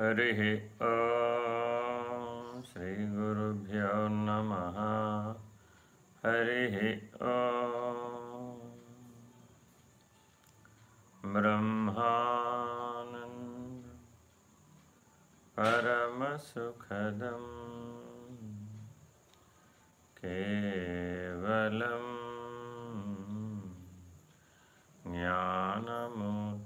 हरिः ॐ नमः। हरिः ॐ ब्रह्मानन्द परमसुखदम् केवलम् ज्ञानमूर्तिम्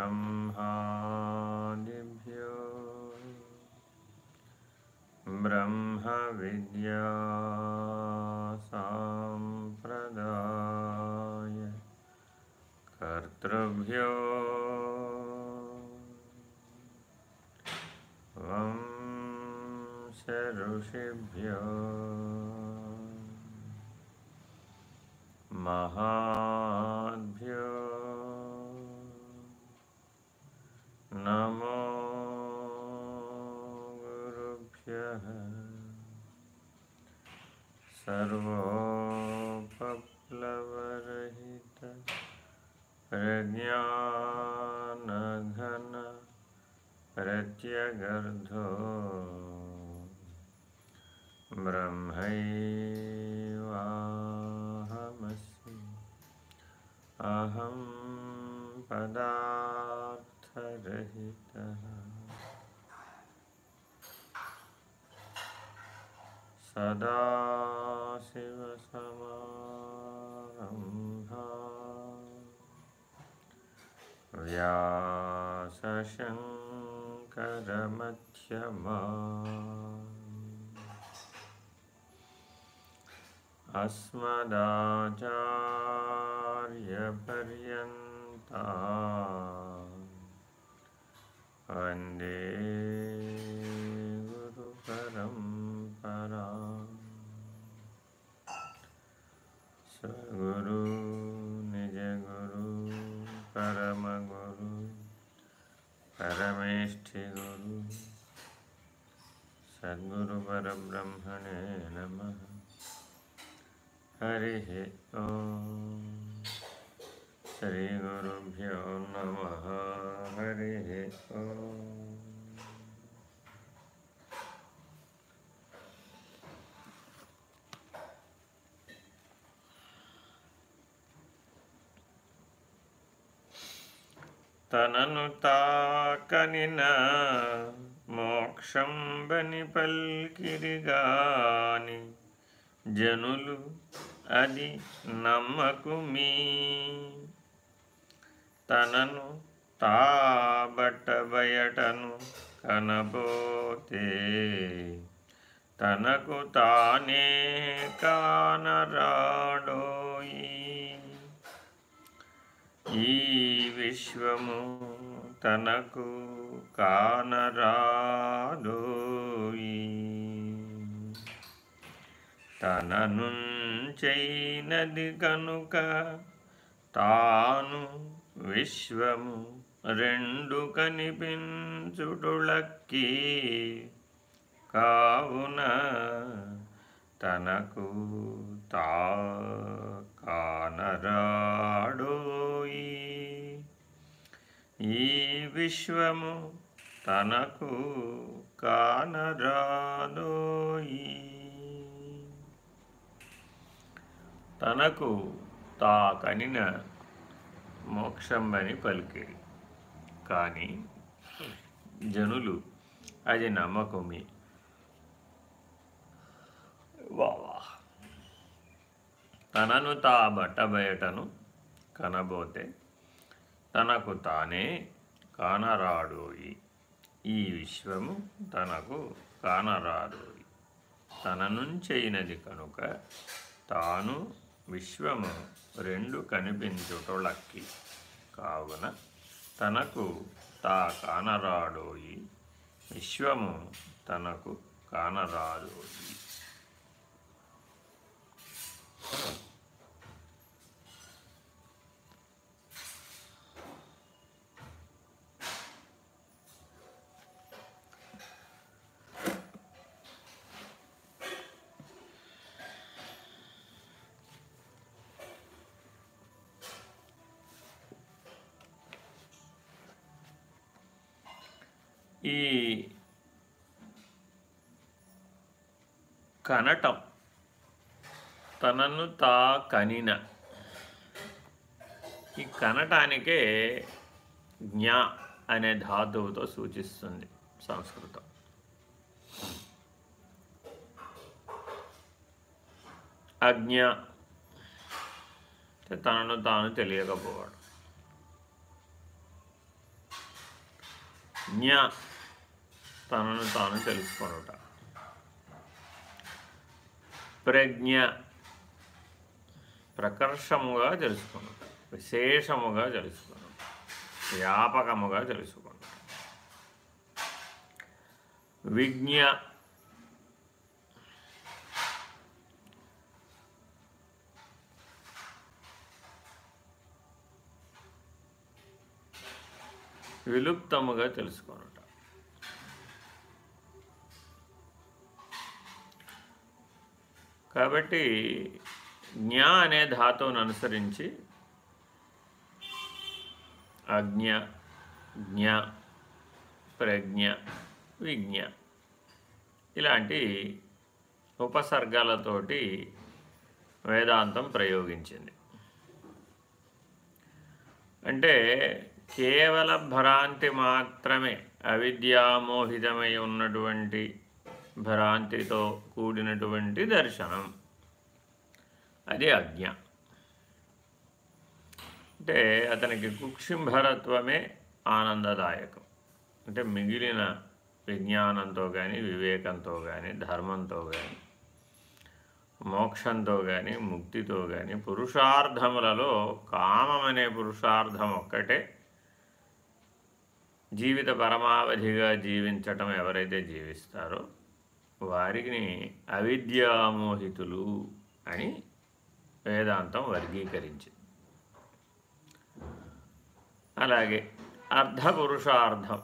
ब्रह्मादिभ्यो ब्रह्मविद्या साम्प्रदाय कर्तृभ्यो। वंश ऋषिभ्यो महा अस्मदाचार्यपर्यन्ता वंदे गुरुपरम्परा। स्वगुरु निजगुरु परमगुरु परमेष्ठिगुरु सद्गुरुपरब्रह्मणे नमः। హరి శ్రీ గురుభ్యో నమ హరి తనను తాకనిన మోక్షంబని పల్కిరిగాని జనులు అది నమ్మకుమీ. తనను తాబట్ట బయటను కనబోతే తనకు తానే కానరాడోయి. ఈ విశ్వము తనకు కానరాదోయి తనను నుంచైనది కనుక తాను విశ్వము రెండు కనిపించుటులక్కి కావున తనకు తా కానరాడోయి. ఈ విశ్వము తనకు కానరాదోయి. తనకు తా కనిన మోక్షంబని పలికేది కానీ జనులు అది నమ్మకమే. వావా. తనను తా బట్టబయటను కనబోతే తనకు తానే కానరాడోయి. ఈ విశ్వము తనకు కానరాడోయి తన నుంచైనది కనుక తాను విశ్వము రెండు కనిపించుటొలక్కి కావున తనకు తా కానరాడోయి విశ్వము తనకు కానరాడోయి. కనటం. తనను తా కనిన. ఈ కనటానికే జ్ఞ అనే ధాతువుతో సూచిస్తుంది సంస్కృతం. అజ్ఞ. తనను తాను తెలియకపోవడం. జ్ఞ. తనను తాను తెలుసుకొనుట. ప్రజ్ఞ ప్రకర్షముగా తెలుసుకున్నాం విశేషముగా తెలుసుకున్నాం వ్యాపకముగా తెలుసుకున్నాం విజ్ఞ విలుప్తముగా తెలుసుకొనుట. కాబట్టి జ్ఞా అనే ధాతువును అనుసరించి అజ్ఞ జ్ఞ ప్రజ్ఞ విజ్ఞ ఇలాంటి ఉపసర్గాలతోటి వేదాంతం ప్రయోగించింది. అంటే కేవల భ్రాంతి మాత్రమే అవిద్యామోహితమై ఉన్నటువంటి భ్రాంతితో కూడినటువంటి దర్శనం. అది అజ్ఞ అంటే అతనికి కుక్షింభరత్వమే ఆనందదాయకం. అంటే మిగిలిన విజ్ఞానంతో కానీ వివేకంతో కానీ ధర్మంతో కానీ మోక్షంతో కానీ ముక్తితో కానీ పురుషార్థములలో కామం అనే పురుషార్థం ఒక్కటే. జీవిత పరమావధిగా జీవించటం ఎవరైతే జీవిస్తారో వారిని అవిద్యామోహితులు అని వేదాంతం వర్గీకరించింది. అలాగే అర్ధపురుషార్థం.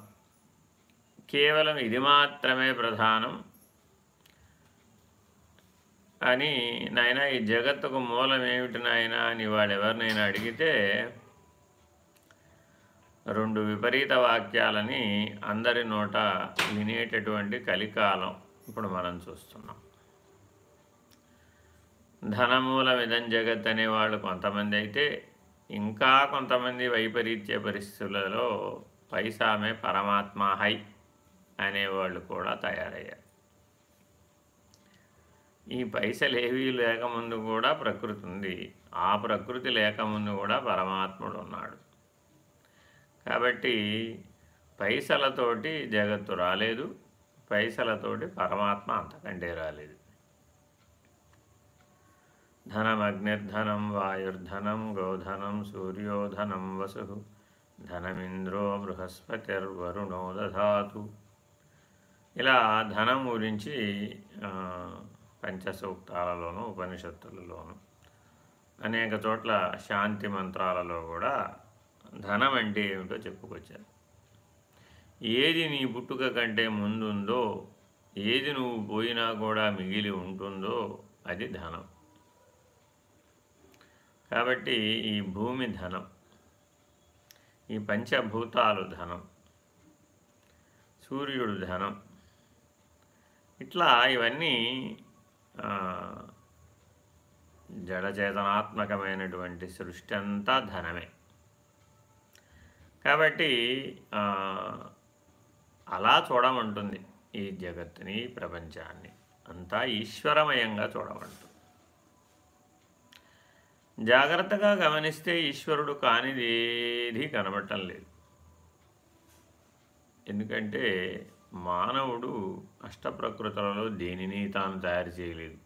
కేవలం ఇది మాత్రమే ప్రధానం అని నాయన ఈ జగత్తుకు మూలం ఏమిటి నాయన అని వాడెవరినైనా అడిగితే రెండు విపరీత వాక్యాలని అందరి నోట వినేటటువంటి కలికాలం. ఇప్పుడు మనం చూస్తున్నాం. ధనమూల విధం జగత్ అనేవాళ్ళు కొంతమంది అయితే ఇంకా కొంతమంది వైపరీత్య పరిస్థితులలో పైసామే పరమాత్మ హై అనేవాళ్ళు కూడా తయారయ్యారు. ఈ పైసలు ఏవీ లేకముందు కూడా ప్రకృతి ఉంది. ఆ ప్రకృతి లేకముందు కూడా పరమాత్ముడు ఉన్నాడు. కాబట్టి పైసలతోటి జగత్తు రాలేదు. పైసలతోటి పరమాత్మ అంతకంటే రాలేదు ధనమగ్నిర్ధనం వాయుర్ధనం గోధనం సూర్యోధనం వసు ధనమింద్రో బృహస్పతిర్వరుణో దధాతు. ఇలా ధనం గురించి పంచసూక్తాలలోను ఉపనిషత్తులలోనూ అనేక చోట్ల శాంతి మంత్రాలలో కూడా ధనం అంటే ఏమిటో చెప్పుకొచ్చారు. ఏది నీ పుట్టుక కంటే ముందుందో ఏది నువ్వు పోయినా కూడా మిగిలి ఉంటుందో అది ధనం. కాబట్టి ఈ భూమి ధనం ఈ పంచభూతాలు ధనం సూర్యుడు ధనం ఇట్లా ఇవన్నీ జడచేతనాత్మకమైనటువంటి సృష్టి అంతా ధనమే. కాబట్టి అలా చూడమంటుంది ఈ జగత్తుని ప్రపంచాన్ని. అంతా ఈశ్వరమయంగా చూడమంటుంది. జాగ్రత్తగా గమనిస్తే ఈశ్వరుడు కానిదేది కనబడటం లేదు. ఎందుకంటే మానవుడు అష్టప్రకృతులలో దేనిని తాను తయారు చేయలేదు.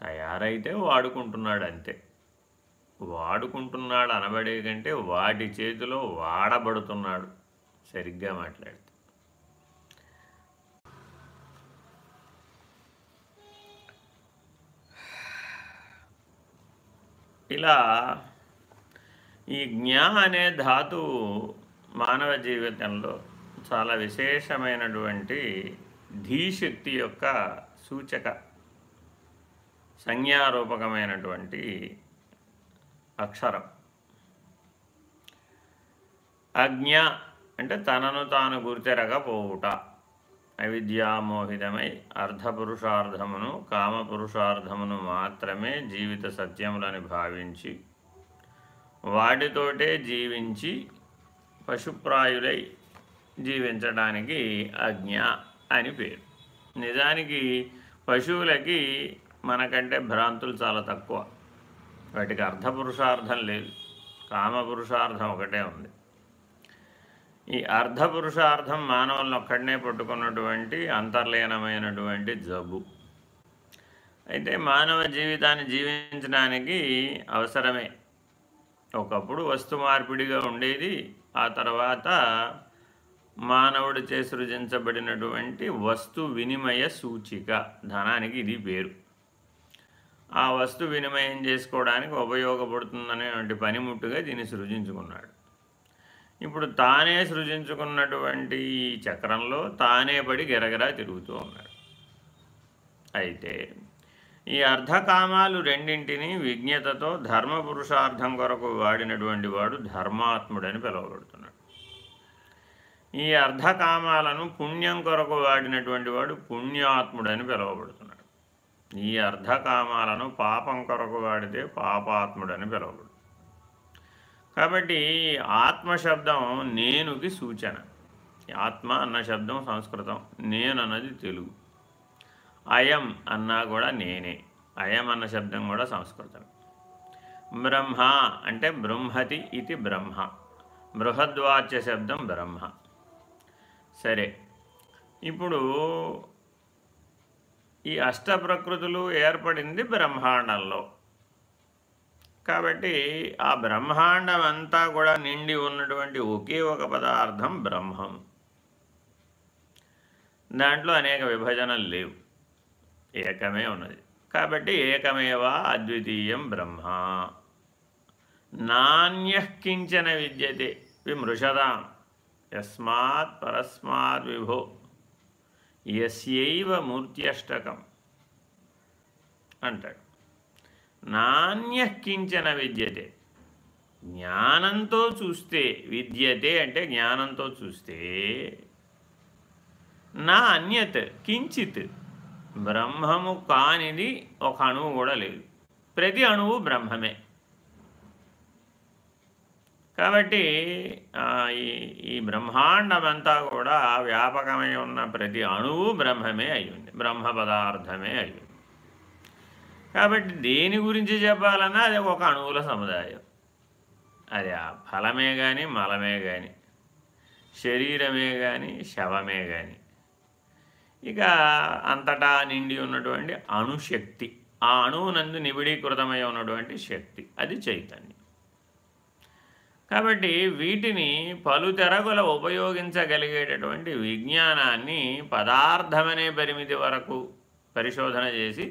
తయారైతే వాడుకుంటున్నాడు అంతే వాడుకుంటున్నాడు అనబడే కంటే వాటి చేతిలో వాడబడుతున్నాడు. సరిగ్గా మాట్లాడితే. ఇలా ఈ జ్ఞా అనే ధాతువు మానవ జీవితంలో చాలా విశేషమైనటువంటి ధీశక్తి యొక్క సూచక సంజ్ఞారూపకమైనటువంటి అక్షరం. అజ్ఞ అంటే తనను తాను గుర్తెరగపోవుట అవిద్యామోహితమై అర్ధపురుషార్థమును కామపురుషార్థమును మాత్రమే జీవిత సత్యములని భావించి వాటితోటే జీవించి పశుప్రాయులై జీవించడానికి అజ్ఞ అని పేరు. నిజానికి పశువులకి మనకంటే భ్రాంతులు చాలా తక్కువ. వాటికి అర్ధపురుషార్థం లేదు. కామపురుషార్థం ఒకటే ఉంది. ఈ అర్ధపురుషార్థం మానవులను ఒక్కడనే పట్టుకున్నటువంటి అంతర్లీనమైనటువంటి జబ్బు. అయితే మానవ జీవితాన్ని జీవించడానికి అవసరమే. ఒకప్పుడు వస్తు మార్పిడిగా ఉండేది ఆ తర్వాత మానవుడిచే సృజించబడినటువంటి వస్తు వినిమయ సూచిక ధనానికి ఇది పేరు. ఆ వస్తు వినిమయం చేసుకోవడానికి ఉపయోగపడుతుందనేటువంటి పనిముట్టుగా దీన్ని సృజించుకున్నాడు. ఇప్పుడు తానే సృజించుకున్నటువంటి ఈ చక్రంలో తానే పడి గిరగిరా తిరుగుతూ ఉన్నాడు. అయితే ఈ అర్ధకామాలు రెండింటినీ విజ్ఞతతో ధర్మ పురుషార్థం కొరకు వాడినటువంటి వాడు ధర్మాత్ముడని పిలువబడుతున్నాడు. ఈ అర్ధకామాలను పుణ్యం కొరకు వాడినటువంటి వాడు పుణ్యాత్ముడని పిలువబడుతున్నాడు. ఈ అర్ధకామాలను పాపం కొరకు వాడితే పాపాత్ముడని పిలువబడుతున్నాడు. కాబట్టి ఆత్మశబ్దం నేనుకి సూచన. ఆత్మ అన్న శబ్దం సంస్కృతం. నేను అన్నది తెలుగు. అయం అన్నా కూడా నేనే. అయం అన్న శబ్దం కూడా సంస్కృతం. బ్రహ్మ అంటే బ్రహ్మతి ఇది బ్రహ్మ. బృహద్వాచ్య శబ్దం బ్రహ్మ. సరే. ఇప్పుడు ఈ అష్టప్రకృతులు ఏర్పడింది బ్రహ్మాండంలో. కాబట్టి ఆ బ్రహ్మాండం అంతా కూడా నిండి ఉన్నటువంటి ఒకే ఒక పదార్థం బ్రహ్మం. దాంట్లో అనేక విభజనలు లేవు. ఏకమే ఉన్నది. కాబట్టి ఏకమేవా అద్వితీయం బ్రహ్మ. నాణ్యకించన విద్యతే విమృషదాం యస్మాత్ పరస్మాత్ విభో. ఎస్యైవ మూర్త్యష్టకం అంటాడు. నాణ్యకించన విద్యతే. జ్ఞానంతో చూస్తే విద్యతే అంటే జ్ఞానంతో చూస్తే నా అన్యత్ కించిత్ బ్రహ్మము కానిది ఒక అణువు కూడా లేదు. ప్రతి అణువు బ్రహ్మమే. కాబట్టి ఈ ఈ బ్రహ్మాండమంతా కూడా వ్యాపకమై ఉన్న ప్రతి అణువు బ్రహ్మమే అయ్యింది. బ్రహ్మ పదార్థమే అయ్యింది. కాబట్టి దేని గురించి చెప్పాలన్నా అది ఒక అణువుల సముదాయం. అది ఆ ఫలమే కానీ మలమే కానీ శరీరమే కానీ శవమే కానీ ఇక అంతటా నిండి ఉన్నటువంటి అణుశక్తి ఆ అణువునందు నిబిడీకృతమై ఉన్నటువంటి శక్తి అది చైతన్యం. కాబట్టి వీటిని పలుతెరగుల ఉపయోగించగలిగేటటువంటి విజ్ఞానాన్ని పదార్థమనే పరిమితి వరకు పరిశోధన చేసి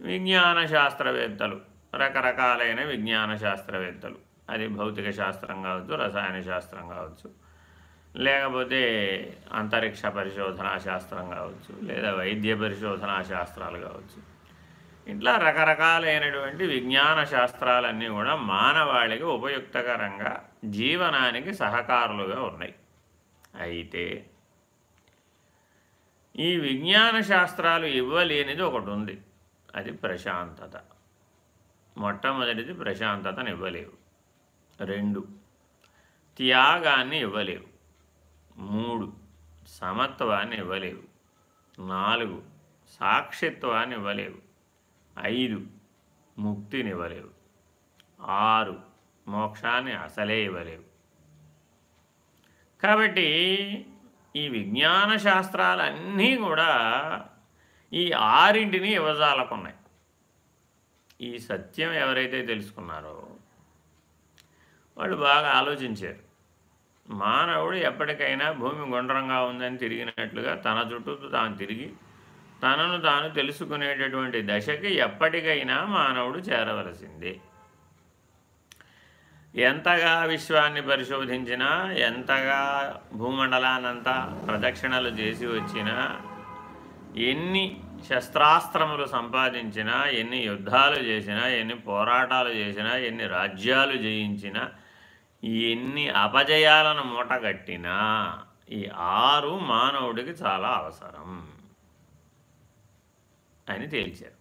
విజ్ఞాన శాస్త్రవేత్తలు రకరకాలైన విజ్ఞాన శాస్త్రవేత్తలు అది భౌతిక శాస్త్రం కావచ్చు రసాయన శాస్త్రం కావచ్చు లేకపోతే అంతరిక్ష పరిశోధనా శాస్త్రం కావచ్చు లేదా వైద్య పరిశోధనా శాస్త్రాలు కావచ్చు. ఇట్లా రకరకాలైనటువంటి విజ్ఞాన శాస్త్రాలన్నీ కూడా మానవాళికి ఉపయుక్తకరంగా జీవనానికి సహకారులుగా ఉన్నాయి. అయితే ఈ విజ్ఞాన శాస్త్రాలు ఇవ్వలేనిది ఒకటి ఉంది. అది ప్రశాంతత. మొట్టమొదటిది ప్రశాంతతను ఇవ్వలేవు. రెండు త్యాగాన్ని ఇవ్వలేవు. మూడు సమత్వాన్ని ఇవ్వలేవు. నాలుగు సాక్షిత్వాన్ని ఇవ్వలేవు. ఐదు ముక్తిని ఇవ్వలేవు. ఆరు మోక్షాన్ని అసలే ఇవ్వలేవు. కాబట్టి ఈ విజ్ఞాన శాస్త్రాలన్నీ కూడా ఈ ఆరింటిని ఇవ్వజాలకున్నాయి ఈ సత్యం ఎవరైతే తెలుసుకున్నారో వాళ్ళు బాగా ఆలోచించారు. మానవుడు ఎప్పటికైనా భూమి గుండ్రంగా ఉందని తిరిగినట్లుగా తన చుట్టూ తాను తిరిగి తనను తాను తెలుసుకునేటటువంటి దశకి ఎప్పటికైనా మానవుడు చేరవలసిందే. ఎంతగా విశ్వాన్ని పరిశోధించినా ఎంతగా భూమండలానంతా ప్రదక్షిణలు చేసి వచ్చినా ఎన్ని శస్త్రాస్త్రములు సంపాదించినా ఎన్ని యుద్ధాలు చేసినా ఎన్ని పోరాటాలు చేసినా ఎన్ని రాజ్యాలు జయించినా ఎన్ని అపజయాలను మూటగట్టినా ఈ ఆరు మానవుడికి చాలా అవసరం అని తేల్చారు.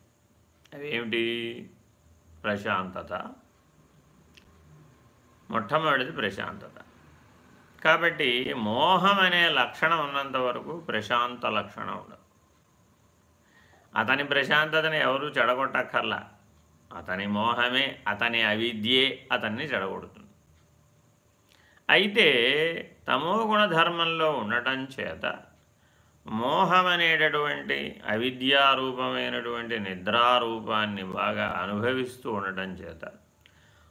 అవేమిటి? ప్రశాంతత. మొట్టమొదటిది ప్రశాంతత. కాబట్టి మోహం అనే లక్షణం ఉన్నంత వరకు ప్రశాంత లక్షణం ఉండదు. అతని ప్రశాంతతను ఎవరు చెడగొట్టక్కర్లా. అతని మోహమే అతని అవిద్యే అతన్ని చెడగొడుతుంది. అయితే తమో గుణధర్మంలో ఉండటం చేత మోహం అనేటటువంటి అవిద్యారూపమైనటువంటి నిద్రారూపాన్ని బాగా అనుభవిస్తూ ఉండటం చేత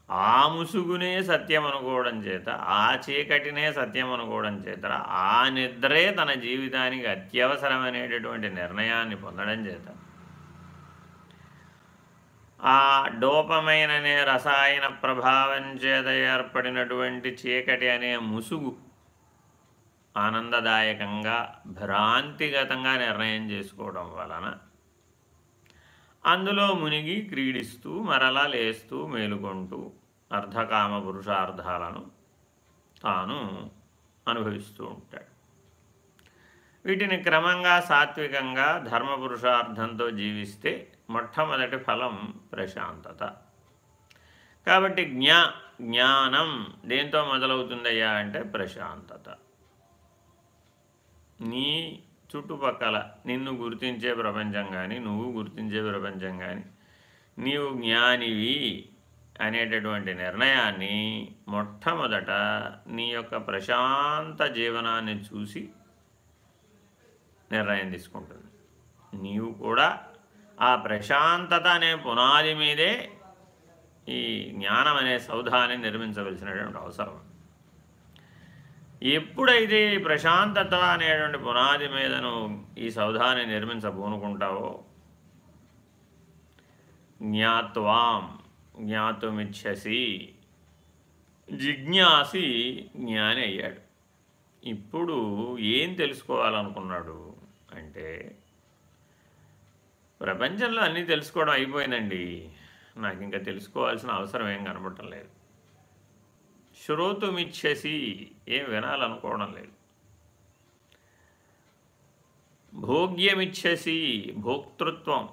ఆ ముసుగునే సత్యం అనుకోవడం చేత ఆ చీకటినే సత్యం అనుకోవడం చేత ఆ నిద్రే తన జీవితానికి అత్యవసరమనేటటువంటి నిర్ణయాన్ని పొందడం చేత. ఆ డోపమైన అనే రసాయన ప్రభావం చేత ఏర్పడినటువంటి చీకటి అనే ముసుగు ఆనందదాయకంగా భ్రాంతిగతంగా నిర్ణయం చేసుకోవడం వలన అందులో మునిగి క్రీడిస్తూ మరలా లేస్తూ మేలుకొంటూ అర్ధకామ పురుషార్థాలను తాను అనుభవిస్తూ ఉంటాడు. వీటిని క్రమంగా సాత్వికంగా ధర్మ పురుషార్థంతో జీవిస్తే మొట్టమొదటి ఫలం ప్రశాంతత. కాబట్టి జ్ఞా జ్ఞానం దేంతో మొదలవుతుందయ్యా అంటే ప్రశాంతత. నీ చుట్టుపక్కల నిన్ను గుర్తించే ప్రపంచం కానీ నువ్వు గుర్తించే ప్రపంచం కానీ నీవు జ్ఞానివి అనేటటువంటి నిర్ణయాన్ని మొట్టమొదట నీ యొక్క ప్రశాంత జీవనాన్ని చూసి నిర్ణయం తీసుకుంటుంది. నీవు కూడా ఆ ప్రశాంతత అనే పునాది మీదే ఈ జ్ఞానం అనే సౌధాన్ని నిర్మించవలసినటువంటి అవసరం. ఎప్పుడైతే ఈ ప్రశాంతత అనేటువంటి పునాది మీదను ఈ సౌధాన్ని నిర్మించబోనుకుంటావో జ్ఞాత్వాం జ్ఞాతుమిచ్చసి జిజ్ఞాసి జ్ఞాని అయ్యాడు. ఇప్పుడు ఏం తెలుసుకోవాలనుకున్నాడు అంటే ప్రపంచంలో అన్నీ తెలుసుకోవడం అయిపోయిందండి. నాకు ఇంకా తెలుసుకోవాల్సిన అవసరం ఏం కనబడటం లేదు. శ్రోతుమిచ్చసి ఏం వినాలనుకోవడం లేదు. భోగ్యమిచ్చసి భోక్తృత్వం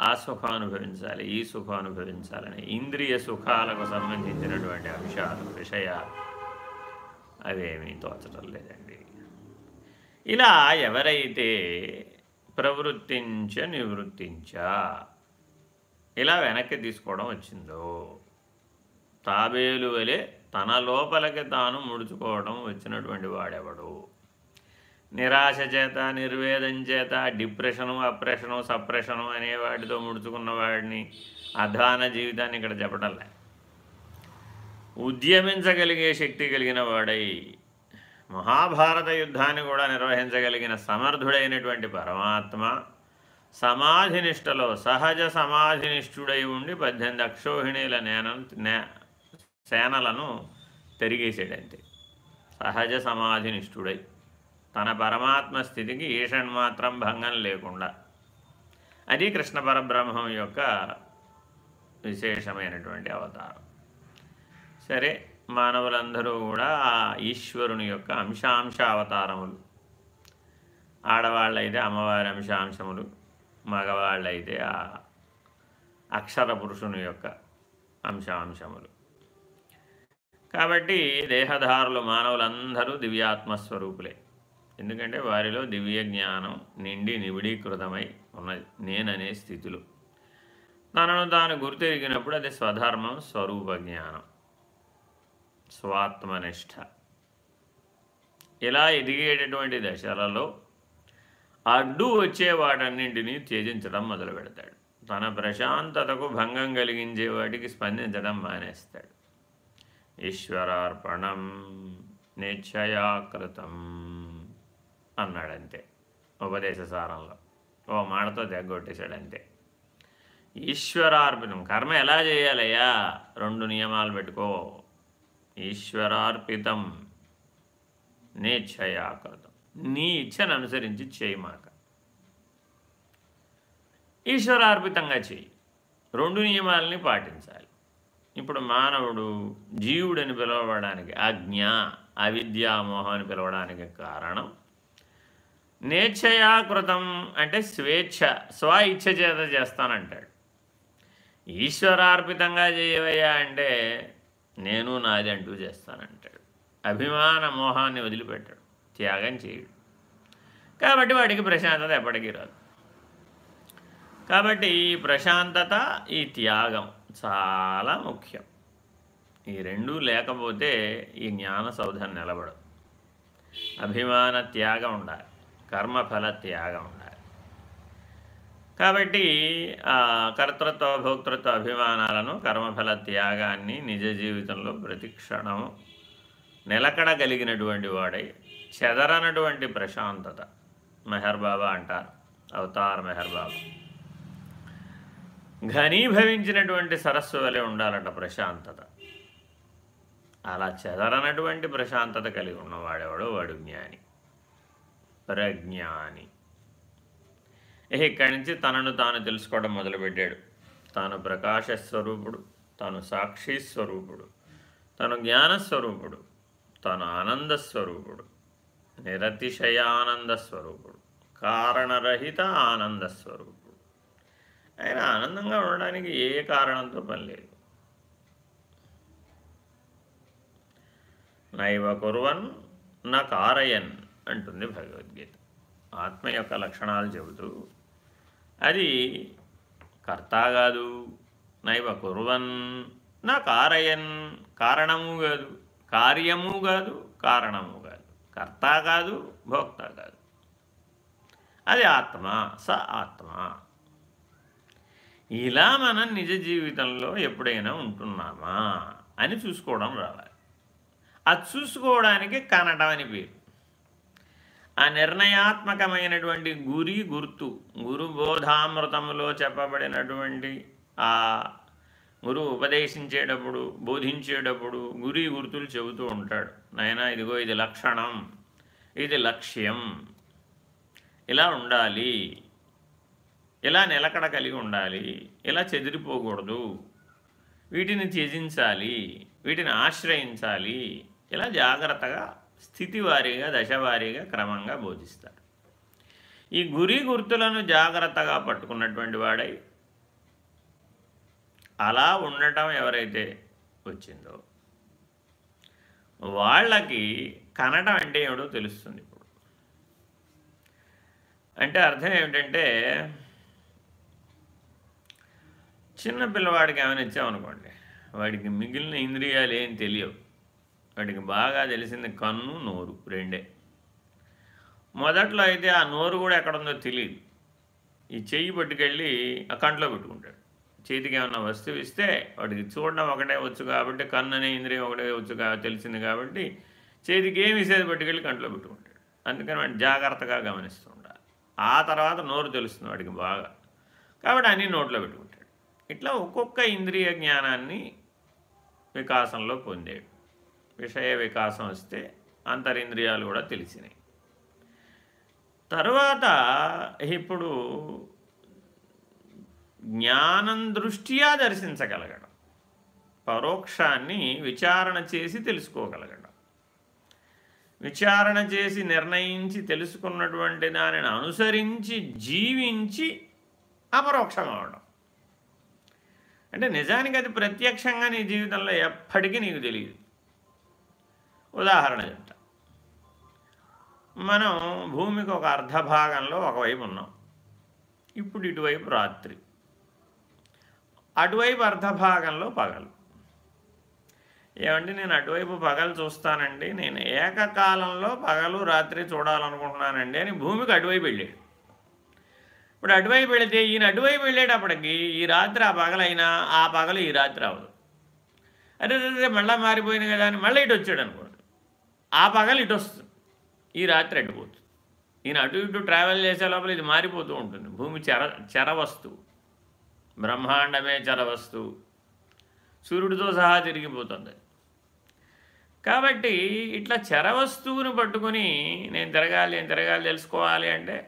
ఆ సుఖం అనుభవించాలి ఈ సుఖం అనుభవించాలని ఇంద్రియ సుఖాలకు సంబంధించినటువంటి అంశాలు విషయాలు అవేమీ తోచడం లేదండి. ఇలా ఎవరైతే ప్రవృత్తించ నివృత్తించ ఇలా వెనక్కి తీసుకోవడం వచ్చిందో తాబేలు వలె తన లోపలికి తాను ముడుచుకోవడం వచ్చినటువంటి వాడెవడు? నిరాశ చేత నిర్వేదం చేత డిప్రెషను అప్రెషను సప్రెషను అనే వాటితో ముడుచుకున్న వాడిని అధాన జీవితాన్ని ఇక్కడ చెప్పటంలే ఉద్యమించగలిగే శక్తి కలిగిన వాడై మహాభారత యుద్ధాన్ని కూడా నిర్వహించగలిగిన సమర్థుడైనటువంటి పరమాత్మ సమాధినిష్టలో సహజ సమాధినిష్ఠుడై ఉండి పద్దెనిమిది అక్షోహిణీల నేన సేనలను తెరిగేసాడంతే. సహజ సమాధినిష్ఠుడై తన పరమాత్మ స్థితికి ఈషన్ మాత్రం భంగం లేకుండా. అది కృష్ణ పరబ్రహ్మం యొక్క విశేషమైనటువంటి అవతారం. సరే మానవులందరూ కూడా ఆ ఈశ్వరుని యొక్క అంశాంశ అవతారములు ఆడవాళ్ళైతే అమ్మవారి అంశాంశములు మగవాళ్ళైతే ఆ అక్షర పురుషుని యొక్క అంశాంశములు. కాబట్టి దేహధారులు మానవులందరూ దివ్యాత్మస్వరూపులే. ఎందుకంటే వారిలో దివ్య జ్ఞానం నిండి నివిడీకృతమై ఉన్నది. నేననే స్థితులు. తనను తాను గుర్తిరిగినప్పుడు అది స్వధర్మం స్వరూప జ్ఞానం. స్వాత్మనిష్ట. ఇలా ఎదిగేటటువంటి దశలలో అడ్డు వచ్చే వాటన్నింటినీ త్యజించడం మొదలు పెడతాడు తన ప్రశాంతతకు భంగం కలిగించే వాటికి స్పందించడం మానేస్తాడు. ఈశ్వరార్పణం నిశ్చయాకృతం అన్నాడంతే ఉపదేశ సారంలో. ఓ మాటతో తెగొట్టేశాడంతే. ఈశ్వరార్పితం కర్మ ఎలా చేయాలయ్యా? రెండు నియమాలు పెట్టుకో. ఈశ్వరార్పితం నిశ్చయాకృతం. నీ ఇచ్చను అనుసరించి చేయమాక ఈశ్వరార్పితంగా చేయి. రెండు నియమాలని పాటించాలి. ఇప్పుడు మానవుడు జీవుడని పిలవడానికి అజ్ఞ అవిద్యామోహం అని పిలవడానికి కారణం నేచ్ఛయాకృతం అంటే స్వేచ్ఛ స్వ ఇచ్ఛ చేత చేస్తానంటాడు. ఈశ్వరార్పితంగా చేయవయ్యా అంటే నేను నాది అంటూ చేస్తానంటాడు. అభిమాన మోహాన్ని వదిలిపెట్టాడు త్యాగం చేయడు. కాబట్టి వాడికి ప్రశాంతత ఎప్పటికీ రాదు. కాబట్టి ఈ ప్రశాంతత ఈ త్యాగం చాలా ముఖ్యం. ఈ రెండూ లేకపోతే ఈ జ్ఞాన సౌధం నిలబడదు. అభిమాన త్యాగం ఉండాలి. కర్మఫల త్యాగం ఉండాలి. కాబట్టి కర్తృత్వ భోక్తృత్వ అభిమానాలను కర్మఫల త్యాగాన్ని నిజ జీవితంలో ప్రతిక్షణం నిలకడగలిగినటువంటి వాడై చెదరనటువంటి ప్రశాంతత. మెహర్బాబా అంటారు. అవతార్ మెహర్బాబా ఘనీభవించినటువంటి సరస్సు వలె ఉండాలట ప్రశాంతత. అలా చెదరనటువంటి ప్రశాంతత కలిగి ఉన్నవాడెవడో వాడు జ్ఞాని. ప్రజ్ఞాని. ఇక్కడి నుంచి తనను తాను తెలుసుకోవడం మొదలుపెట్టాడు. తాను ప్రకాశస్వరూపుడు తాను సాక్షి స్వరూపుడు తను జ్ఞానస్వరూపుడు తను ఆనందస్వరూపుడు నిరతిశయానంద స్వరూపుడు కారణరహిత ఆనంద స్వరూపుడు ఆయన ఆనందంగా ఉండడానికి ఏ కారణంతో పని లేదు. నైవ కుర్వన్ నా కారయన్ అంటుంది భగవద్గీత. ఆత్మ యొక్క లక్షణాలు చెబుతూ అది కర్త కాదు నైవ కుర్వన్ నా కారయన్ కారణము కాదు కార్యము కాదు కారణము కాదు. కర్త కాదు భోక్త కాదు. అది ఆత్మ స ఆత్మ. ఇలా మనం నిజ జీవితంలో ఎప్పుడైనా ఉంటున్నామా అని చూసుకోవడం రావాలి. అది చూసుకోవడానికి కనడం అని పేరు. ఆ నిర్ణయాత్మకమైనటువంటి గురి గుర్తు గురు బోధామృతములో చెప్పబడినటువంటి ఆ గురువు ఉపదేశించేటప్పుడు బోధించేటప్పుడు గురి గుర్తులు చెబుతూ ఉంటాడు. నాయన ఇదిగో ఇది లక్షణం ఇది లక్ష్యం ఇలా ఉండాలి ఇలా నిలకడ కలిగి ఉండాలి? ఇలా చెదిరిపోకూడదు? వీటిని త్యజించాలి వీటిని ఆశ్రయించాలి ఇలా జాగ్రత్తగా స్థితివారీగా దశవారీగా క్రమంగా బోధిస్తారు. ఈ గురి గుర్తులను జాగ్రత్తగా పట్టుకున్నటువంటి వాడై అలా ఉండటం ఎవరైతే వచ్చిందో వాళ్ళకి కనటం అంటే ఏమిటో తెలుస్తుంది ఇప్పుడు. అంటే అర్థం ఏమిటంటే చిన్న పిల్లవాడికి ఏమైనా ఇచ్చామనుకోండి వాడికి మిగిలిన ఇంద్రియాలు ఏం తెలియవు. వాడికి బాగా తెలిసింది కన్ను నోరు రెండే. మొదట్లో అయితే ఆ నోరు కూడా ఎక్కడుందో తెలియదు. ఈ చెయ్యి పట్టుకెళ్ళి ఆ కంట్లో పెట్టుకుంటాడు. చేతికి ఏమైనా వస్తువు ఇస్తే వాడికి చూడడం ఒకటే వచ్చు కాబట్టి కన్ను అనే ఇంద్రియం ఒకటే వచ్చు తెలిసింది కాబట్టి చేతికి ఏమి ఇసేది పట్టుకెళ్ళి కంట్లో పెట్టుకుంటాడు. అందుకని వాడిని జాగ్రత్తగా గమనిస్తూ ఉండాలి. ఆ తర్వాత నోరు తెలుస్తుంది వాడికి బాగా. కాబట్టి అన్నీ నోట్లో పెట్టుకుంటాడు. ఇట్లా ఒక్కొక్క ఇంద్రియ జ్ఞానాన్ని వికాసంలో పొందాడు విషయ వికాసం వస్తే అంతరింద్రియాలు కూడా తెలిసినాయి. తర్వాత ఇప్పుడు జ్ఞానం దృష్ట్యా దర్శించగలగడం. పరోక్షాన్ని విచారణ చేసి తెలుసుకోగలగడం. విచారణ చేసి నిర్ణయించి తెలుసుకున్నటువంటి దానిని అనుసరించి జీవించి అపరోక్షం అవడం. అంటే నిజానికి అది ప్రత్యక్షంగా నీ జీవితంలో ఎప్పటికీ నీకు తెలియదు. ఉదాహరణ చెప్తా. మనం భూమికి ఒక అర్ధ భాగంలో ఒకవైపు ఉన్నాం. ఇప్పుడు ఇటువైపు రాత్రి. అటువైపు అర్ధ భాగంలో పగలు. ఏమంటే నేను అటువైపు పగలు చూస్తానండి నేను ఏకకాలంలో పగలు రాత్రి చూడాలనుకుంటున్నానండి అని భూమికి అటువైపు వెళ్ళాడు. ఇప్పుడు అటువైపు వెళితే ఈయన అటువైపు వెళ్ళేటప్పటికి ఈ రాత్రి ఆ పగలైనా ఆ పగలు ఈ రాత్రి అవ్వదు. అరే అరే మళ్ళీ మారిపోయింది కదా అని మళ్ళీ ఇటు వచ్చాడు అనుకోండి. ఆ పగలు ఇటు వస్తుంది. ఈ రాత్రి అడిపోతుంది ఈయన అటు ఇటు ట్రావెల్ చేసే లోపల ఇది మారిపోతూ ఉంటుంది. భూమి చెర చరవస్తువు బ్రహ్మాండమే చరవస్తువు సూర్యుడితో సహా తిరిగిపోతుంది. కాబట్టి ఇట్లా చరవస్తువును పట్టుకొని నేను తిరగాలి నేను తిరగాలి తెలుసుకోవాలి అంటే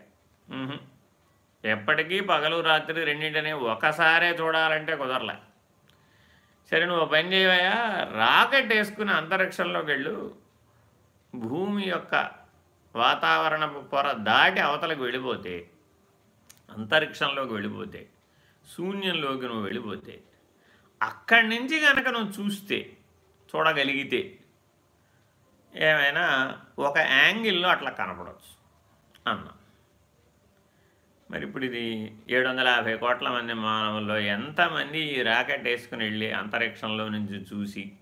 ఎప్పటికీ పగలు రాత్రి రెండింటిని ఒకసారే చూడాలంటే కుదరలే. సరే నువ్వు పని చేయవయా రాకెట్ వేసుకుని అంతరిక్షంలోకి వెళ్ళు. భూమి యొక్క వాతావరణ పొర దాటి అవతలకు వెళ్ళిపోతే అంతరిక్షంలోకి వెళ్ళిపోతే శూన్యంలోకి నువ్వు వెళ్ళిపోతే అక్కడి నుంచి కనుక నువ్వు చూస్తే చూడగలిగితే ఏమైనా ఒక యాంగిల్లో అట్లా కనపడవచ్చు అన్నా మరి ఇప్పుడు ఇది ఏడు వందల యాభై కోట్ల మంది మానవుల్లో ఎంతమంది ఈ రాకెట్ వేసుకుని వెళ్ళి అంతరిక్షంలో నుంచి చూసి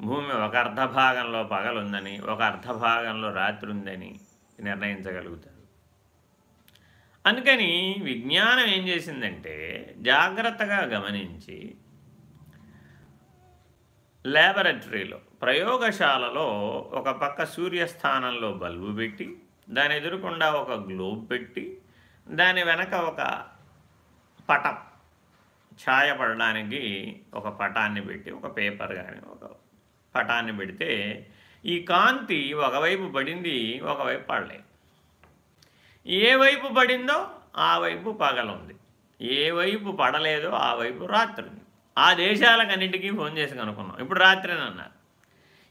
భూమి ఒక అర్ధ భాగంలో పగలుందని ఒక అర్ధ భాగంలో రాత్రి ఉందని నిర్ణయించగలుగుతారు. అందుకని విజ్ఞానం ఏం చేసిందంటే జాగ్రత్తగా గమనించి ల్యాబొరేటరీలో ప్రయోగశాలలో ఒక పక్క సూర్యస్థానంలో బల్బు పెట్టి దాని ఎదురుకుండా ఒక గ్లోబ్ పెట్టి దాని వెనక ఒక పటం. ఛాయ పడడానికి ఒక పటాన్ని పెట్టి ఒక పేపర్ కానీ ఒక పటాన్ని పెడితే ఈ కాంతి ఒకవైపు పడింది ఒకవైపు పడలేదు. ఏ వైపు పడిందో ఆ వైపు పగలుంది. ఏ వైపు పడలేదో ఆ వైపు రాత్రి ఉంది. ఆ దేశాలకన్నిటికీ ఫోన్ చేసి కనుక్కున్నాం. ఇప్పుడు రాత్రిని అన్నారు.